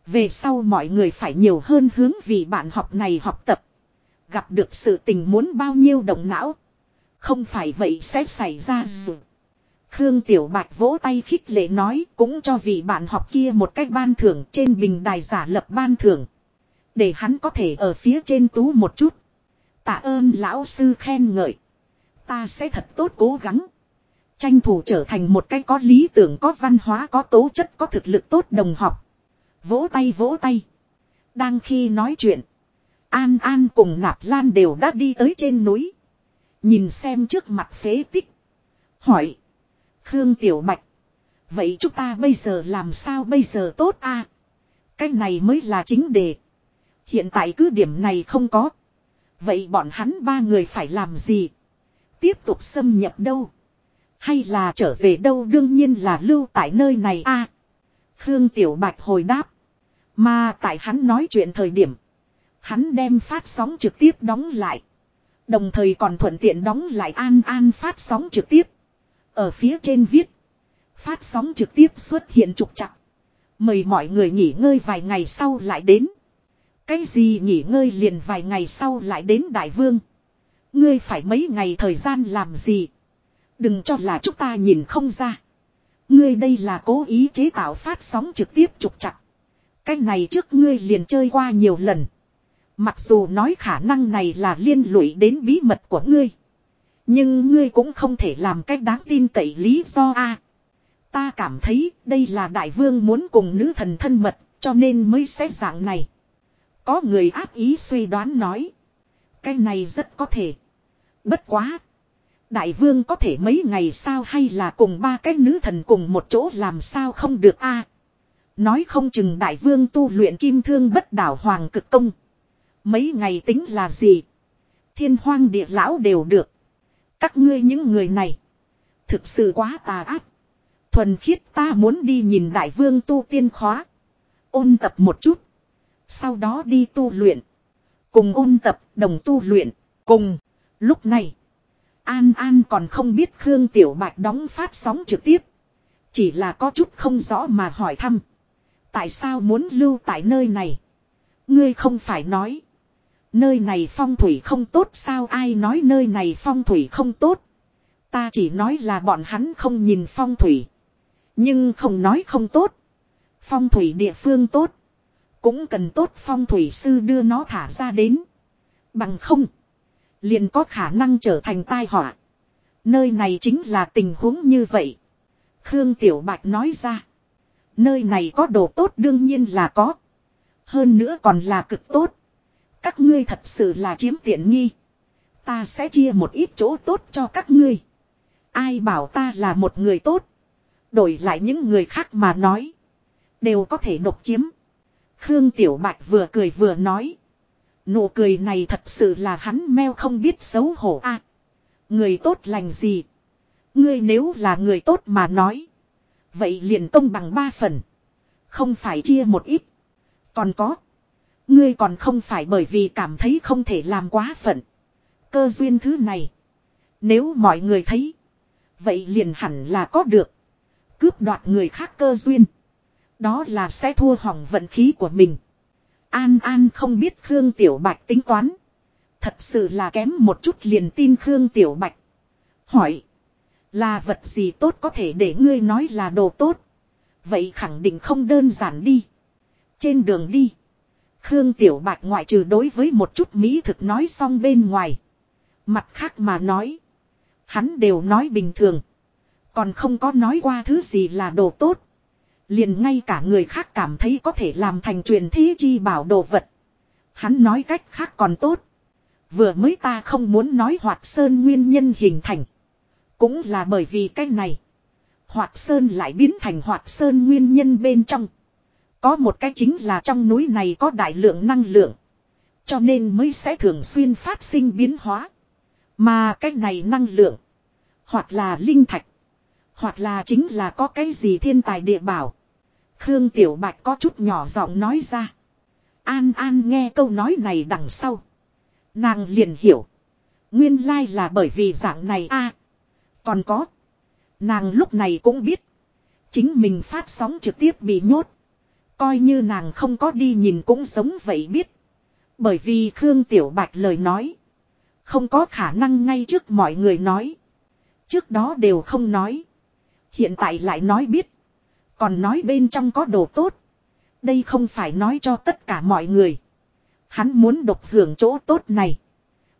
Về sau mọi người phải nhiều hơn hướng vì bạn học này học tập. Gặp được sự tình muốn bao nhiêu động não. Không phải vậy sẽ xảy ra rồi. Khương Tiểu Bạch vỗ tay khích lệ nói cũng cho vị bạn học kia một cách ban thưởng trên bình đài giả lập ban thưởng. Để hắn có thể ở phía trên tú một chút. Tạ ơn lão sư khen ngợi. Ta sẽ thật tốt cố gắng. Tranh thủ trở thành một cái có lý tưởng, có văn hóa, có tố chất, có thực lực tốt đồng học. Vỗ tay vỗ tay. Đang khi nói chuyện. An An cùng Nạp Lan đều đã đi tới trên núi. Nhìn xem trước mặt phế tích. Hỏi. Khương Tiểu Bạch. Vậy chúng ta bây giờ làm sao bây giờ tốt a? Cái này mới là chính đề. Hiện tại cứ điểm này không có. Vậy bọn hắn ba người phải làm gì? Tiếp tục xâm nhập đâu? Hay là trở về đâu đương nhiên là lưu tại nơi này a. Khương Tiểu Bạch hồi đáp. Mà tại hắn nói chuyện thời điểm. Hắn đem phát sóng trực tiếp đóng lại. Đồng thời còn thuận tiện đóng lại an an phát sóng trực tiếp. Ở phía trên viết. Phát sóng trực tiếp xuất hiện trục chặt. Mời mọi người nghỉ ngơi vài ngày sau lại đến. Cái gì nghỉ ngơi liền vài ngày sau lại đến đại vương. Ngươi phải mấy ngày thời gian làm gì. Đừng cho là chúng ta nhìn không ra. Ngươi đây là cố ý chế tạo phát sóng trực tiếp trục chặt. Cái này trước ngươi liền chơi qua nhiều lần. Mặc dù nói khả năng này là liên lụy đến bí mật của ngươi. Nhưng ngươi cũng không thể làm cách đáng tin cậy lý do a. ta cảm thấy đây là đại vương muốn cùng nữ thần thân mật, cho nên mới xét dạng này. Có người áp ý suy đoán nói. Cái này rất có thể. Bất quá. Đại vương có thể mấy ngày sao hay là cùng ba cái nữ thần cùng một chỗ làm sao không được a Nói không chừng đại vương tu luyện kim thương bất đảo hoàng cực công. Mấy ngày tính là gì? Thiên hoang địa lão đều được. Các ngươi những người này. Thực sự quá tà ác. Thuần khiết ta muốn đi nhìn đại vương tu tiên khóa. Ôn tập một chút. Sau đó đi tu luyện. Cùng ôn tập, đồng tu luyện. Cùng. Lúc này. An An còn không biết Khương Tiểu Bạch đóng phát sóng trực tiếp. Chỉ là có chút không rõ mà hỏi thăm. Tại sao muốn lưu tại nơi này? Ngươi không phải nói. Nơi này phong thủy không tốt sao ai nói nơi này phong thủy không tốt. Ta chỉ nói là bọn hắn không nhìn phong thủy. Nhưng không nói không tốt. Phong thủy địa phương tốt. Cũng cần tốt phong thủy sư đưa nó thả ra đến. Bằng không. Liền có khả năng trở thành tai họa. Nơi này chính là tình huống như vậy. Khương Tiểu Bạch nói ra. Nơi này có đồ tốt đương nhiên là có. Hơn nữa còn là cực tốt. Các ngươi thật sự là chiếm tiện nghi. Ta sẽ chia một ít chỗ tốt cho các ngươi. Ai bảo ta là một người tốt. Đổi lại những người khác mà nói. Đều có thể độc chiếm. Khương Tiểu Bạch vừa cười vừa nói. Nụ cười này thật sự là hắn meo không biết xấu hổ a. người tốt lành gì. Ngươi nếu là người tốt mà nói. Vậy liền công bằng ba phần. Không phải chia một ít. Còn có. Ngươi còn không phải bởi vì cảm thấy không thể làm quá phận. Cơ duyên thứ này. Nếu mọi người thấy. Vậy liền hẳn là có được. Cướp đoạt người khác cơ duyên. Đó là sẽ thua hỏng vận khí của mình. An An không biết Khương Tiểu Bạch tính toán. Thật sự là kém một chút liền tin Khương Tiểu Bạch. Hỏi. Là vật gì tốt có thể để ngươi nói là đồ tốt. Vậy khẳng định không đơn giản đi. Trên đường đi. Khương Tiểu Bạch ngoại trừ đối với một chút mỹ thực nói xong bên ngoài. Mặt khác mà nói. Hắn đều nói bình thường. Còn không có nói qua thứ gì là đồ tốt. Liền ngay cả người khác cảm thấy có thể làm thành truyền thế chi bảo đồ vật. Hắn nói cách khác còn tốt. Vừa mới ta không muốn nói hoạt sơn nguyên nhân hình thành. Cũng là bởi vì cái này. Hoạt sơn lại biến thành hoạt sơn nguyên nhân bên trong. Có một cái chính là trong núi này có đại lượng năng lượng. Cho nên mới sẽ thường xuyên phát sinh biến hóa. Mà cái này năng lượng. Hoặc là linh thạch. Hoặc là chính là có cái gì thiên tài địa bảo. Khương Tiểu Bạch có chút nhỏ giọng nói ra. An An nghe câu nói này đằng sau. Nàng liền hiểu. Nguyên lai là bởi vì dạng này a Còn có. Nàng lúc này cũng biết. Chính mình phát sóng trực tiếp bị nhốt. Coi như nàng không có đi nhìn cũng giống vậy biết. Bởi vì Khương Tiểu Bạch lời nói. Không có khả năng ngay trước mọi người nói. Trước đó đều không nói. Hiện tại lại nói biết. Còn nói bên trong có đồ tốt. Đây không phải nói cho tất cả mọi người. Hắn muốn độc hưởng chỗ tốt này.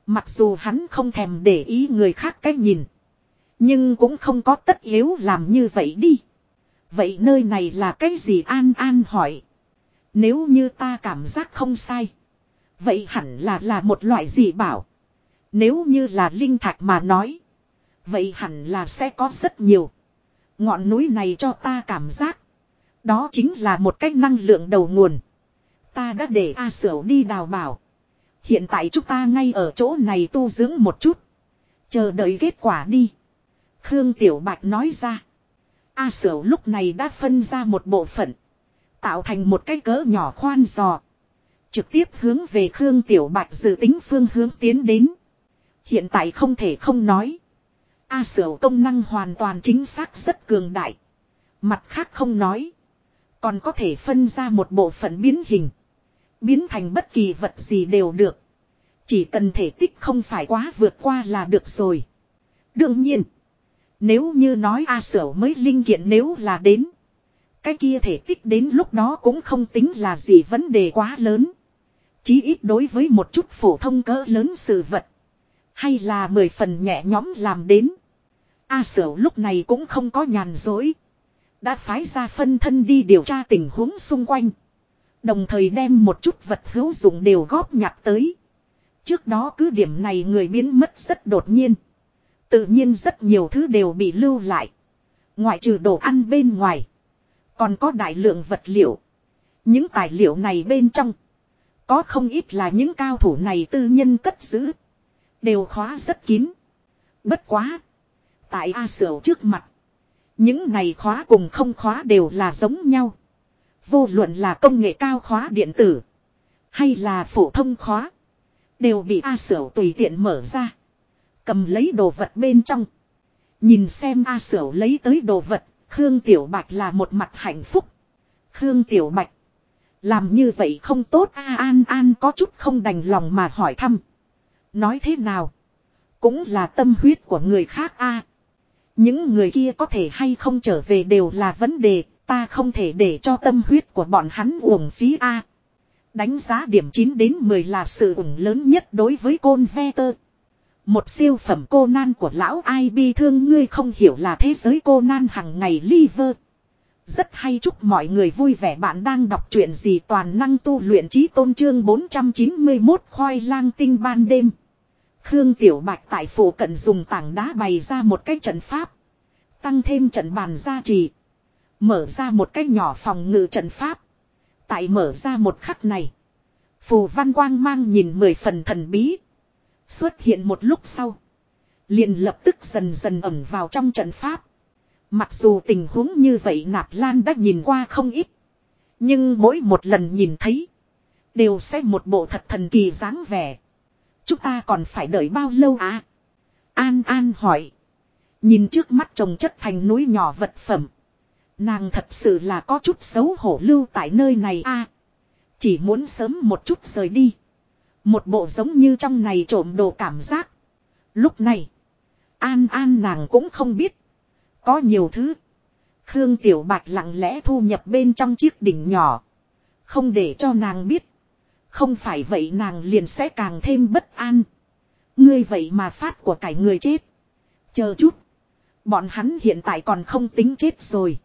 Mặc dù hắn không thèm để ý người khác cách nhìn. Nhưng cũng không có tất yếu làm như vậy đi. Vậy nơi này là cái gì An An hỏi. Nếu như ta cảm giác không sai. Vậy hẳn là là một loại gì bảo. Nếu như là linh thạch mà nói. Vậy hẳn là sẽ có rất nhiều. Ngọn núi này cho ta cảm giác. Đó chính là một cách năng lượng đầu nguồn. Ta đã để A Sở đi đào bảo. Hiện tại chúng ta ngay ở chỗ này tu dưỡng một chút. Chờ đợi kết quả đi. Khương Tiểu Bạch nói ra. A Sở lúc này đã phân ra một bộ phận. Tạo thành một cái cỡ nhỏ khoan giò. Trực tiếp hướng về Khương Tiểu Bạch dự tính phương hướng tiến đến. Hiện tại không thể không nói. A Sửu công năng hoàn toàn chính xác rất cường đại. Mặt khác không nói. Còn có thể phân ra một bộ phận biến hình. Biến thành bất kỳ vật gì đều được. Chỉ cần thể tích không phải quá vượt qua là được rồi. Đương nhiên. Nếu như nói A Sở mới linh kiện nếu là đến. Cái kia thể tích đến lúc đó cũng không tính là gì vấn đề quá lớn. Chí ít đối với một chút phổ thông cỡ lớn sự vật. Hay là mười phần nhẹ nhõm làm đến. A Sở lúc này cũng không có nhàn dối. Đã phái ra phân thân đi điều tra tình huống xung quanh. Đồng thời đem một chút vật hữu dụng đều góp nhặt tới. Trước đó cứ điểm này người biến mất rất đột nhiên. Tự nhiên rất nhiều thứ đều bị lưu lại. Ngoại trừ đồ ăn bên ngoài. Còn có đại lượng vật liệu. Những tài liệu này bên trong. Có không ít là những cao thủ này tư nhân cất giữ. Đều khóa rất kín. Bất quá. Tại A Sở trước mặt. Những này khóa cùng không khóa đều là giống nhau. Vô luận là công nghệ cao khóa điện tử. Hay là phổ thông khóa. Đều bị A Sở tùy tiện mở ra. Cầm lấy đồ vật bên trong. Nhìn xem A Sở lấy tới đồ vật. Khương Tiểu Bạch là một mặt hạnh phúc. Khương Tiểu Bạch. Làm như vậy không tốt A An An có chút không đành lòng mà hỏi thăm. Nói thế nào? Cũng là tâm huyết của người khác A. Những người kia có thể hay không trở về đều là vấn đề, ta không thể để cho tâm huyết của bọn hắn uổng phí A. Đánh giá điểm 9 đến 10 là sự ủng lớn nhất đối với côn ve tơ. Một siêu phẩm cô nan của lão ai bi thương ngươi không hiểu là thế giới cô nan hằng ngày liver. Rất hay chúc mọi người vui vẻ bạn đang đọc truyện gì toàn năng tu luyện trí tôn trương 491 khoai lang tinh ban đêm. Khương Tiểu Bạch tại phủ cận dùng tảng đá bày ra một cái trận pháp. Tăng thêm trận bàn gia trì. Mở ra một cái nhỏ phòng ngự trận pháp. Tại mở ra một khắc này. Phù văn quang mang nhìn mười phần thần bí. Xuất hiện một lúc sau. Liền lập tức dần dần ẩm vào trong trận pháp. Mặc dù tình huống như vậy nạp lan đã nhìn qua không ít. Nhưng mỗi một lần nhìn thấy. Đều sẽ một bộ thật thần kỳ dáng vẻ. Chúng ta còn phải đợi bao lâu à? An An hỏi. Nhìn trước mắt trồng chất thành núi nhỏ vật phẩm. Nàng thật sự là có chút xấu hổ lưu tại nơi này a Chỉ muốn sớm một chút rời đi. Một bộ giống như trong này trộm đồ cảm giác. Lúc này. An An nàng cũng không biết. Có nhiều thứ. Khương Tiểu Bạch lặng lẽ thu nhập bên trong chiếc đỉnh nhỏ. Không để cho nàng biết. Không phải vậy nàng liền sẽ càng thêm bất an. Ngươi vậy mà phát của cải người chết. Chờ chút. Bọn hắn hiện tại còn không tính chết rồi.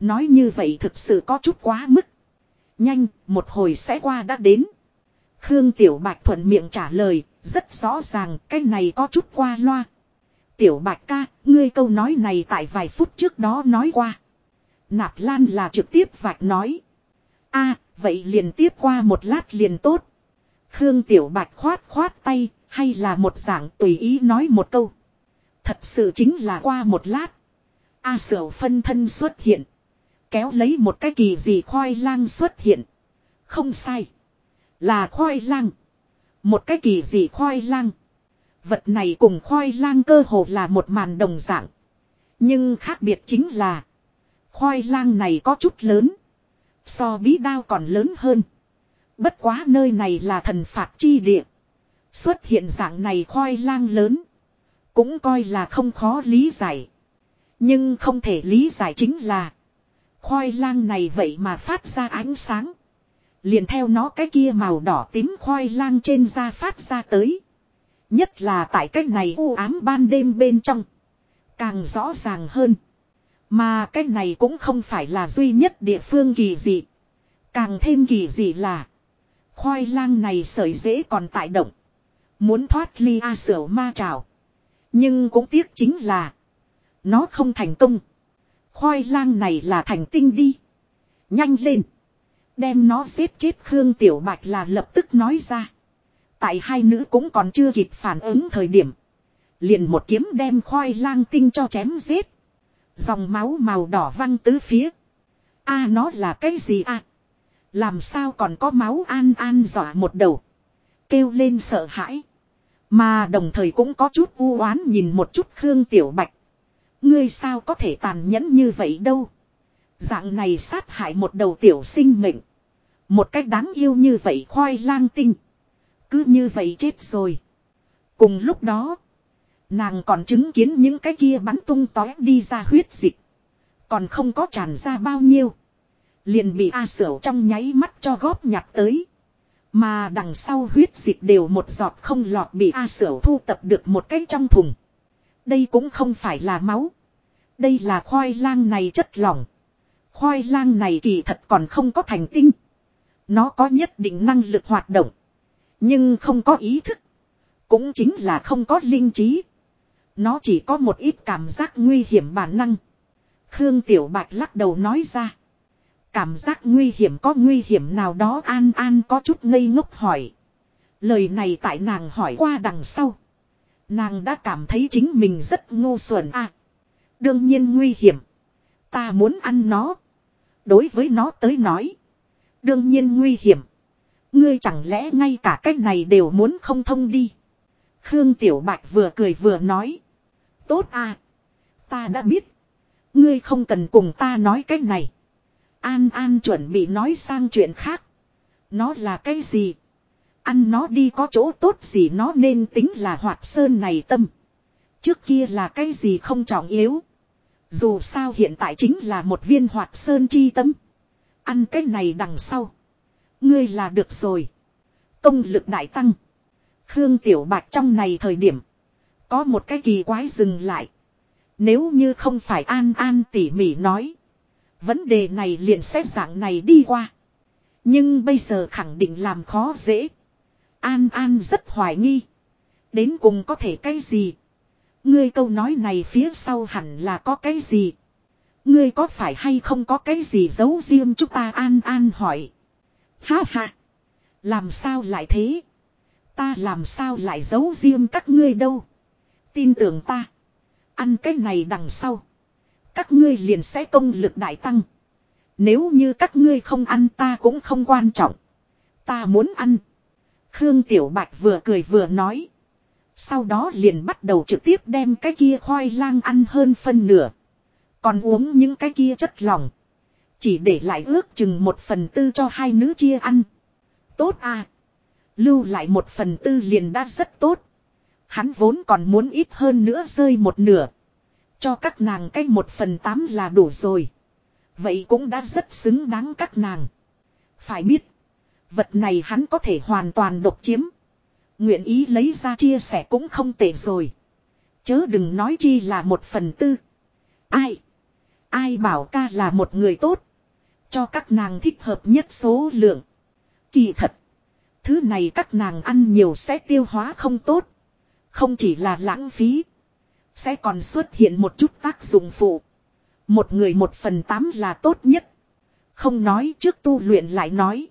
Nói như vậy thực sự có chút quá mức. Nhanh, một hồi sẽ qua đã đến. Khương Tiểu Bạch thuận miệng trả lời, rất rõ ràng cái này có chút qua loa. Tiểu Bạch ca, ngươi câu nói này tại vài phút trước đó nói qua. Nạp Lan là trực tiếp vạch nói a vậy liền tiếp qua một lát liền tốt. Khương Tiểu Bạch khoát khoát tay, hay là một dạng tùy ý nói một câu. Thật sự chính là qua một lát. A sở phân thân xuất hiện. Kéo lấy một cái kỳ gì khoai lang xuất hiện. Không sai. Là khoai lang. Một cái kỳ gì khoai lang. Vật này cùng khoai lang cơ hồ là một màn đồng dạng. Nhưng khác biệt chính là. Khoai lang này có chút lớn. So bí đao còn lớn hơn. Bất quá nơi này là thần phạt chi địa. Xuất hiện dạng này khoai lang lớn. Cũng coi là không khó lý giải. Nhưng không thể lý giải chính là. Khoai lang này vậy mà phát ra ánh sáng. Liền theo nó cái kia màu đỏ tím khoai lang trên da phát ra tới. Nhất là tại cách này u ám ban đêm bên trong. Càng rõ ràng hơn. Mà cái này cũng không phải là duy nhất địa phương kỳ dị. Càng thêm kỳ dị là. Khoai lang này sởi dễ còn tại động. Muốn thoát ly A sở ma trào. Nhưng cũng tiếc chính là. Nó không thành công. Khoai lang này là thành tinh đi. Nhanh lên. Đem nó giết chết Khương Tiểu Bạch là lập tức nói ra. Tại hai nữ cũng còn chưa kịp phản ứng thời điểm. Liền một kiếm đem khoai lang tinh cho chém giết. Dòng máu màu đỏ văng tứ phía. a, nó là cái gì a Làm sao còn có máu an an dọa một đầu. Kêu lên sợ hãi. Mà đồng thời cũng có chút u oán nhìn một chút Khương Tiểu Bạch. Ngươi sao có thể tàn nhẫn như vậy đâu. Dạng này sát hại một đầu tiểu sinh mệnh. Một cách đáng yêu như vậy khoai lang tinh. Cứ như vậy chết rồi. Cùng lúc đó. Nàng còn chứng kiến những cái kia bắn tung tói đi ra huyết dịch. Còn không có tràn ra bao nhiêu. Liền bị A Sửu trong nháy mắt cho góp nhặt tới. Mà đằng sau huyết dịch đều một giọt không lọt bị A Sửu thu tập được một cái trong thùng. Đây cũng không phải là máu. Đây là khoai lang này chất lỏng. Khoai lang này kỳ thật còn không có thành tinh. Nó có nhất định năng lực hoạt động. Nhưng không có ý thức. Cũng chính là không có linh trí. Nó chỉ có một ít cảm giác nguy hiểm bản năng. Khương Tiểu Bạch lắc đầu nói ra. Cảm giác nguy hiểm có nguy hiểm nào đó An An có chút ngây ngốc hỏi. Lời này tại nàng hỏi qua đằng sau. Nàng đã cảm thấy chính mình rất ngu xuẩn à. Đương nhiên nguy hiểm. Ta muốn ăn nó. Đối với nó tới nói. Đương nhiên nguy hiểm. Ngươi chẳng lẽ ngay cả cách này đều muốn không thông đi. Khương Tiểu Bạch vừa cười vừa nói. Tốt à. Ta đã biết. Ngươi không cần cùng ta nói cách này. An An chuẩn bị nói sang chuyện khác. Nó là cái gì? Ăn nó đi có chỗ tốt gì nó nên tính là hoạt sơn này tâm. Trước kia là cái gì không trọng yếu. Dù sao hiện tại chính là một viên hoạt sơn chi tâm. Ăn cái này đằng sau. Ngươi là được rồi. Công lực đại tăng. Khương Tiểu Bạch trong này thời điểm. Có một cái kỳ quái dừng lại. Nếu như không phải an an tỉ mỉ nói. Vấn đề này liền xét dạng này đi qua. Nhưng bây giờ khẳng định làm khó dễ. An An rất hoài nghi. Đến cùng có thể cái gì? Ngươi câu nói này phía sau hẳn là có cái gì? Ngươi có phải hay không có cái gì giấu riêng chúng ta An An hỏi. Ha ha. Làm sao lại thế? Ta làm sao lại giấu riêng các ngươi đâu? Tin tưởng ta. Ăn cái này đằng sau. Các ngươi liền sẽ công lực đại tăng. Nếu như các ngươi không ăn ta cũng không quan trọng. Ta muốn ăn. Khương Tiểu Bạch vừa cười vừa nói. Sau đó liền bắt đầu trực tiếp đem cái kia khoai lang ăn hơn phân nửa. Còn uống những cái kia chất lỏng. Chỉ để lại ước chừng một phần tư cho hai nữ chia ăn. Tốt à. Lưu lại một phần tư liền đã rất tốt. Hắn vốn còn muốn ít hơn nữa rơi một nửa. Cho các nàng cách một phần tám là đủ rồi. Vậy cũng đã rất xứng đáng các nàng. Phải biết. Vật này hắn có thể hoàn toàn độc chiếm. Nguyện ý lấy ra chia sẻ cũng không tệ rồi. Chớ đừng nói chi là một phần tư. Ai? Ai bảo ca là một người tốt. Cho các nàng thích hợp nhất số lượng. Kỳ thật. Thứ này các nàng ăn nhiều sẽ tiêu hóa không tốt. Không chỉ là lãng phí. Sẽ còn xuất hiện một chút tác dụng phụ. Một người một phần tám là tốt nhất. Không nói trước tu luyện lại nói.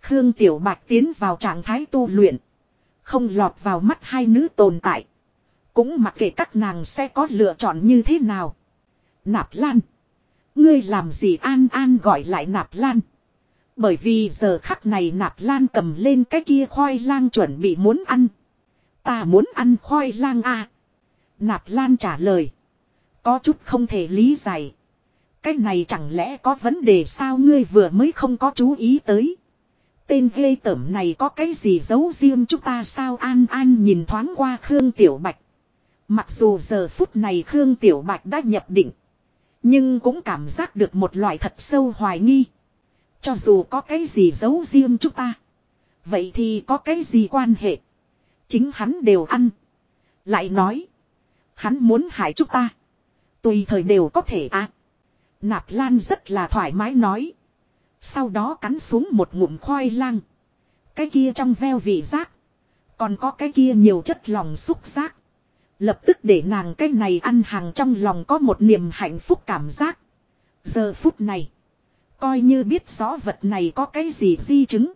Khương Tiểu Bạch tiến vào trạng thái tu luyện. Không lọt vào mắt hai nữ tồn tại. Cũng mặc kệ các nàng sẽ có lựa chọn như thế nào. Nạp Lan. Ngươi làm gì An An gọi lại Nạp Lan. Bởi vì giờ khắc này Nạp Lan cầm lên cái kia khoai lang chuẩn bị muốn ăn. Ta muốn ăn khoai lang à. Nạp Lan trả lời. Có chút không thể lý giải. Cái này chẳng lẽ có vấn đề sao ngươi vừa mới không có chú ý tới. Tên ghê tởm này có cái gì giấu riêng chúng ta sao an an nhìn thoáng qua Khương Tiểu Bạch. Mặc dù giờ phút này Khương Tiểu Bạch đã nhập định. Nhưng cũng cảm giác được một loại thật sâu hoài nghi. Cho dù có cái gì giấu riêng chúng ta. Vậy thì có cái gì quan hệ. Chính hắn đều ăn. Lại nói. Hắn muốn hại chúng ta. Tùy thời đều có thể à. Nạp Lan rất là thoải mái nói. Sau đó cắn xuống một ngụm khoai lang. Cái kia trong veo vị giác. Còn có cái kia nhiều chất lòng xúc giác. Lập tức để nàng cái này ăn hàng trong lòng có một niềm hạnh phúc cảm giác. Giờ phút này. Coi như biết rõ vật này có cái gì di chứng.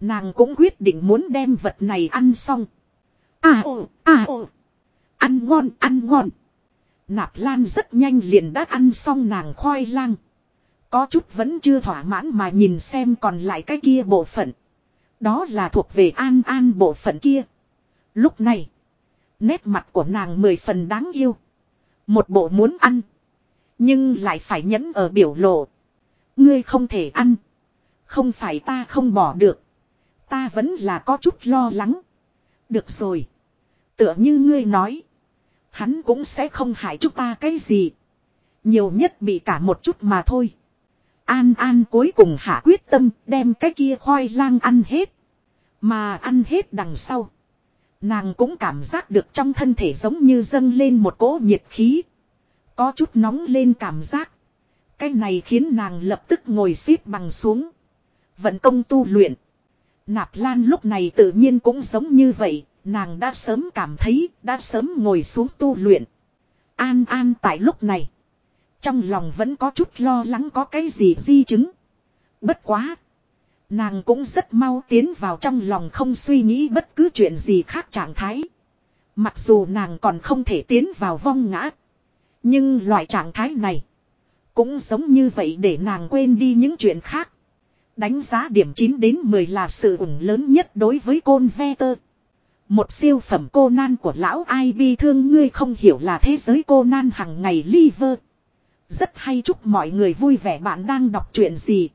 Nàng cũng quyết định muốn đem vật này ăn xong. À ồ, à ồ. Ăn ngon, ăn ngon. Nạp Lan rất nhanh liền đã ăn xong nàng khoai lang. Có chút vẫn chưa thỏa mãn mà nhìn xem còn lại cái kia bộ phận. Đó là thuộc về an an bộ phận kia. Lúc này. Nét mặt của nàng mười phần đáng yêu. Một bộ muốn ăn. Nhưng lại phải nhẫn ở biểu lộ. Ngươi không thể ăn. Không phải ta không bỏ được. Ta vẫn là có chút lo lắng. Được rồi. Tựa như ngươi nói. Hắn cũng sẽ không hại chúng ta cái gì. Nhiều nhất bị cả một chút mà thôi. An An cuối cùng hạ quyết tâm đem cái kia khoai lang ăn hết. Mà ăn hết đằng sau. Nàng cũng cảm giác được trong thân thể giống như dâng lên một cỗ nhiệt khí. Có chút nóng lên cảm giác. Cái này khiến nàng lập tức ngồi xếp bằng xuống. Vận công tu luyện. Nạp Lan lúc này tự nhiên cũng giống như vậy, nàng đã sớm cảm thấy, đã sớm ngồi xuống tu luyện. An An tại lúc này, trong lòng vẫn có chút lo lắng có cái gì di chứng. Bất quá. Nàng cũng rất mau tiến vào trong lòng không suy nghĩ bất cứ chuyện gì khác trạng thái. Mặc dù nàng còn không thể tiến vào vong ngã. Nhưng loại trạng thái này. Cũng giống như vậy để nàng quên đi những chuyện khác. Đánh giá điểm 9 đến 10 là sự ủng lớn nhất đối với côn ve tơ. Một siêu phẩm cô nan của lão ai bi thương ngươi không hiểu là thế giới cô nan hằng ngày liver. Rất hay chúc mọi người vui vẻ bạn đang đọc chuyện gì.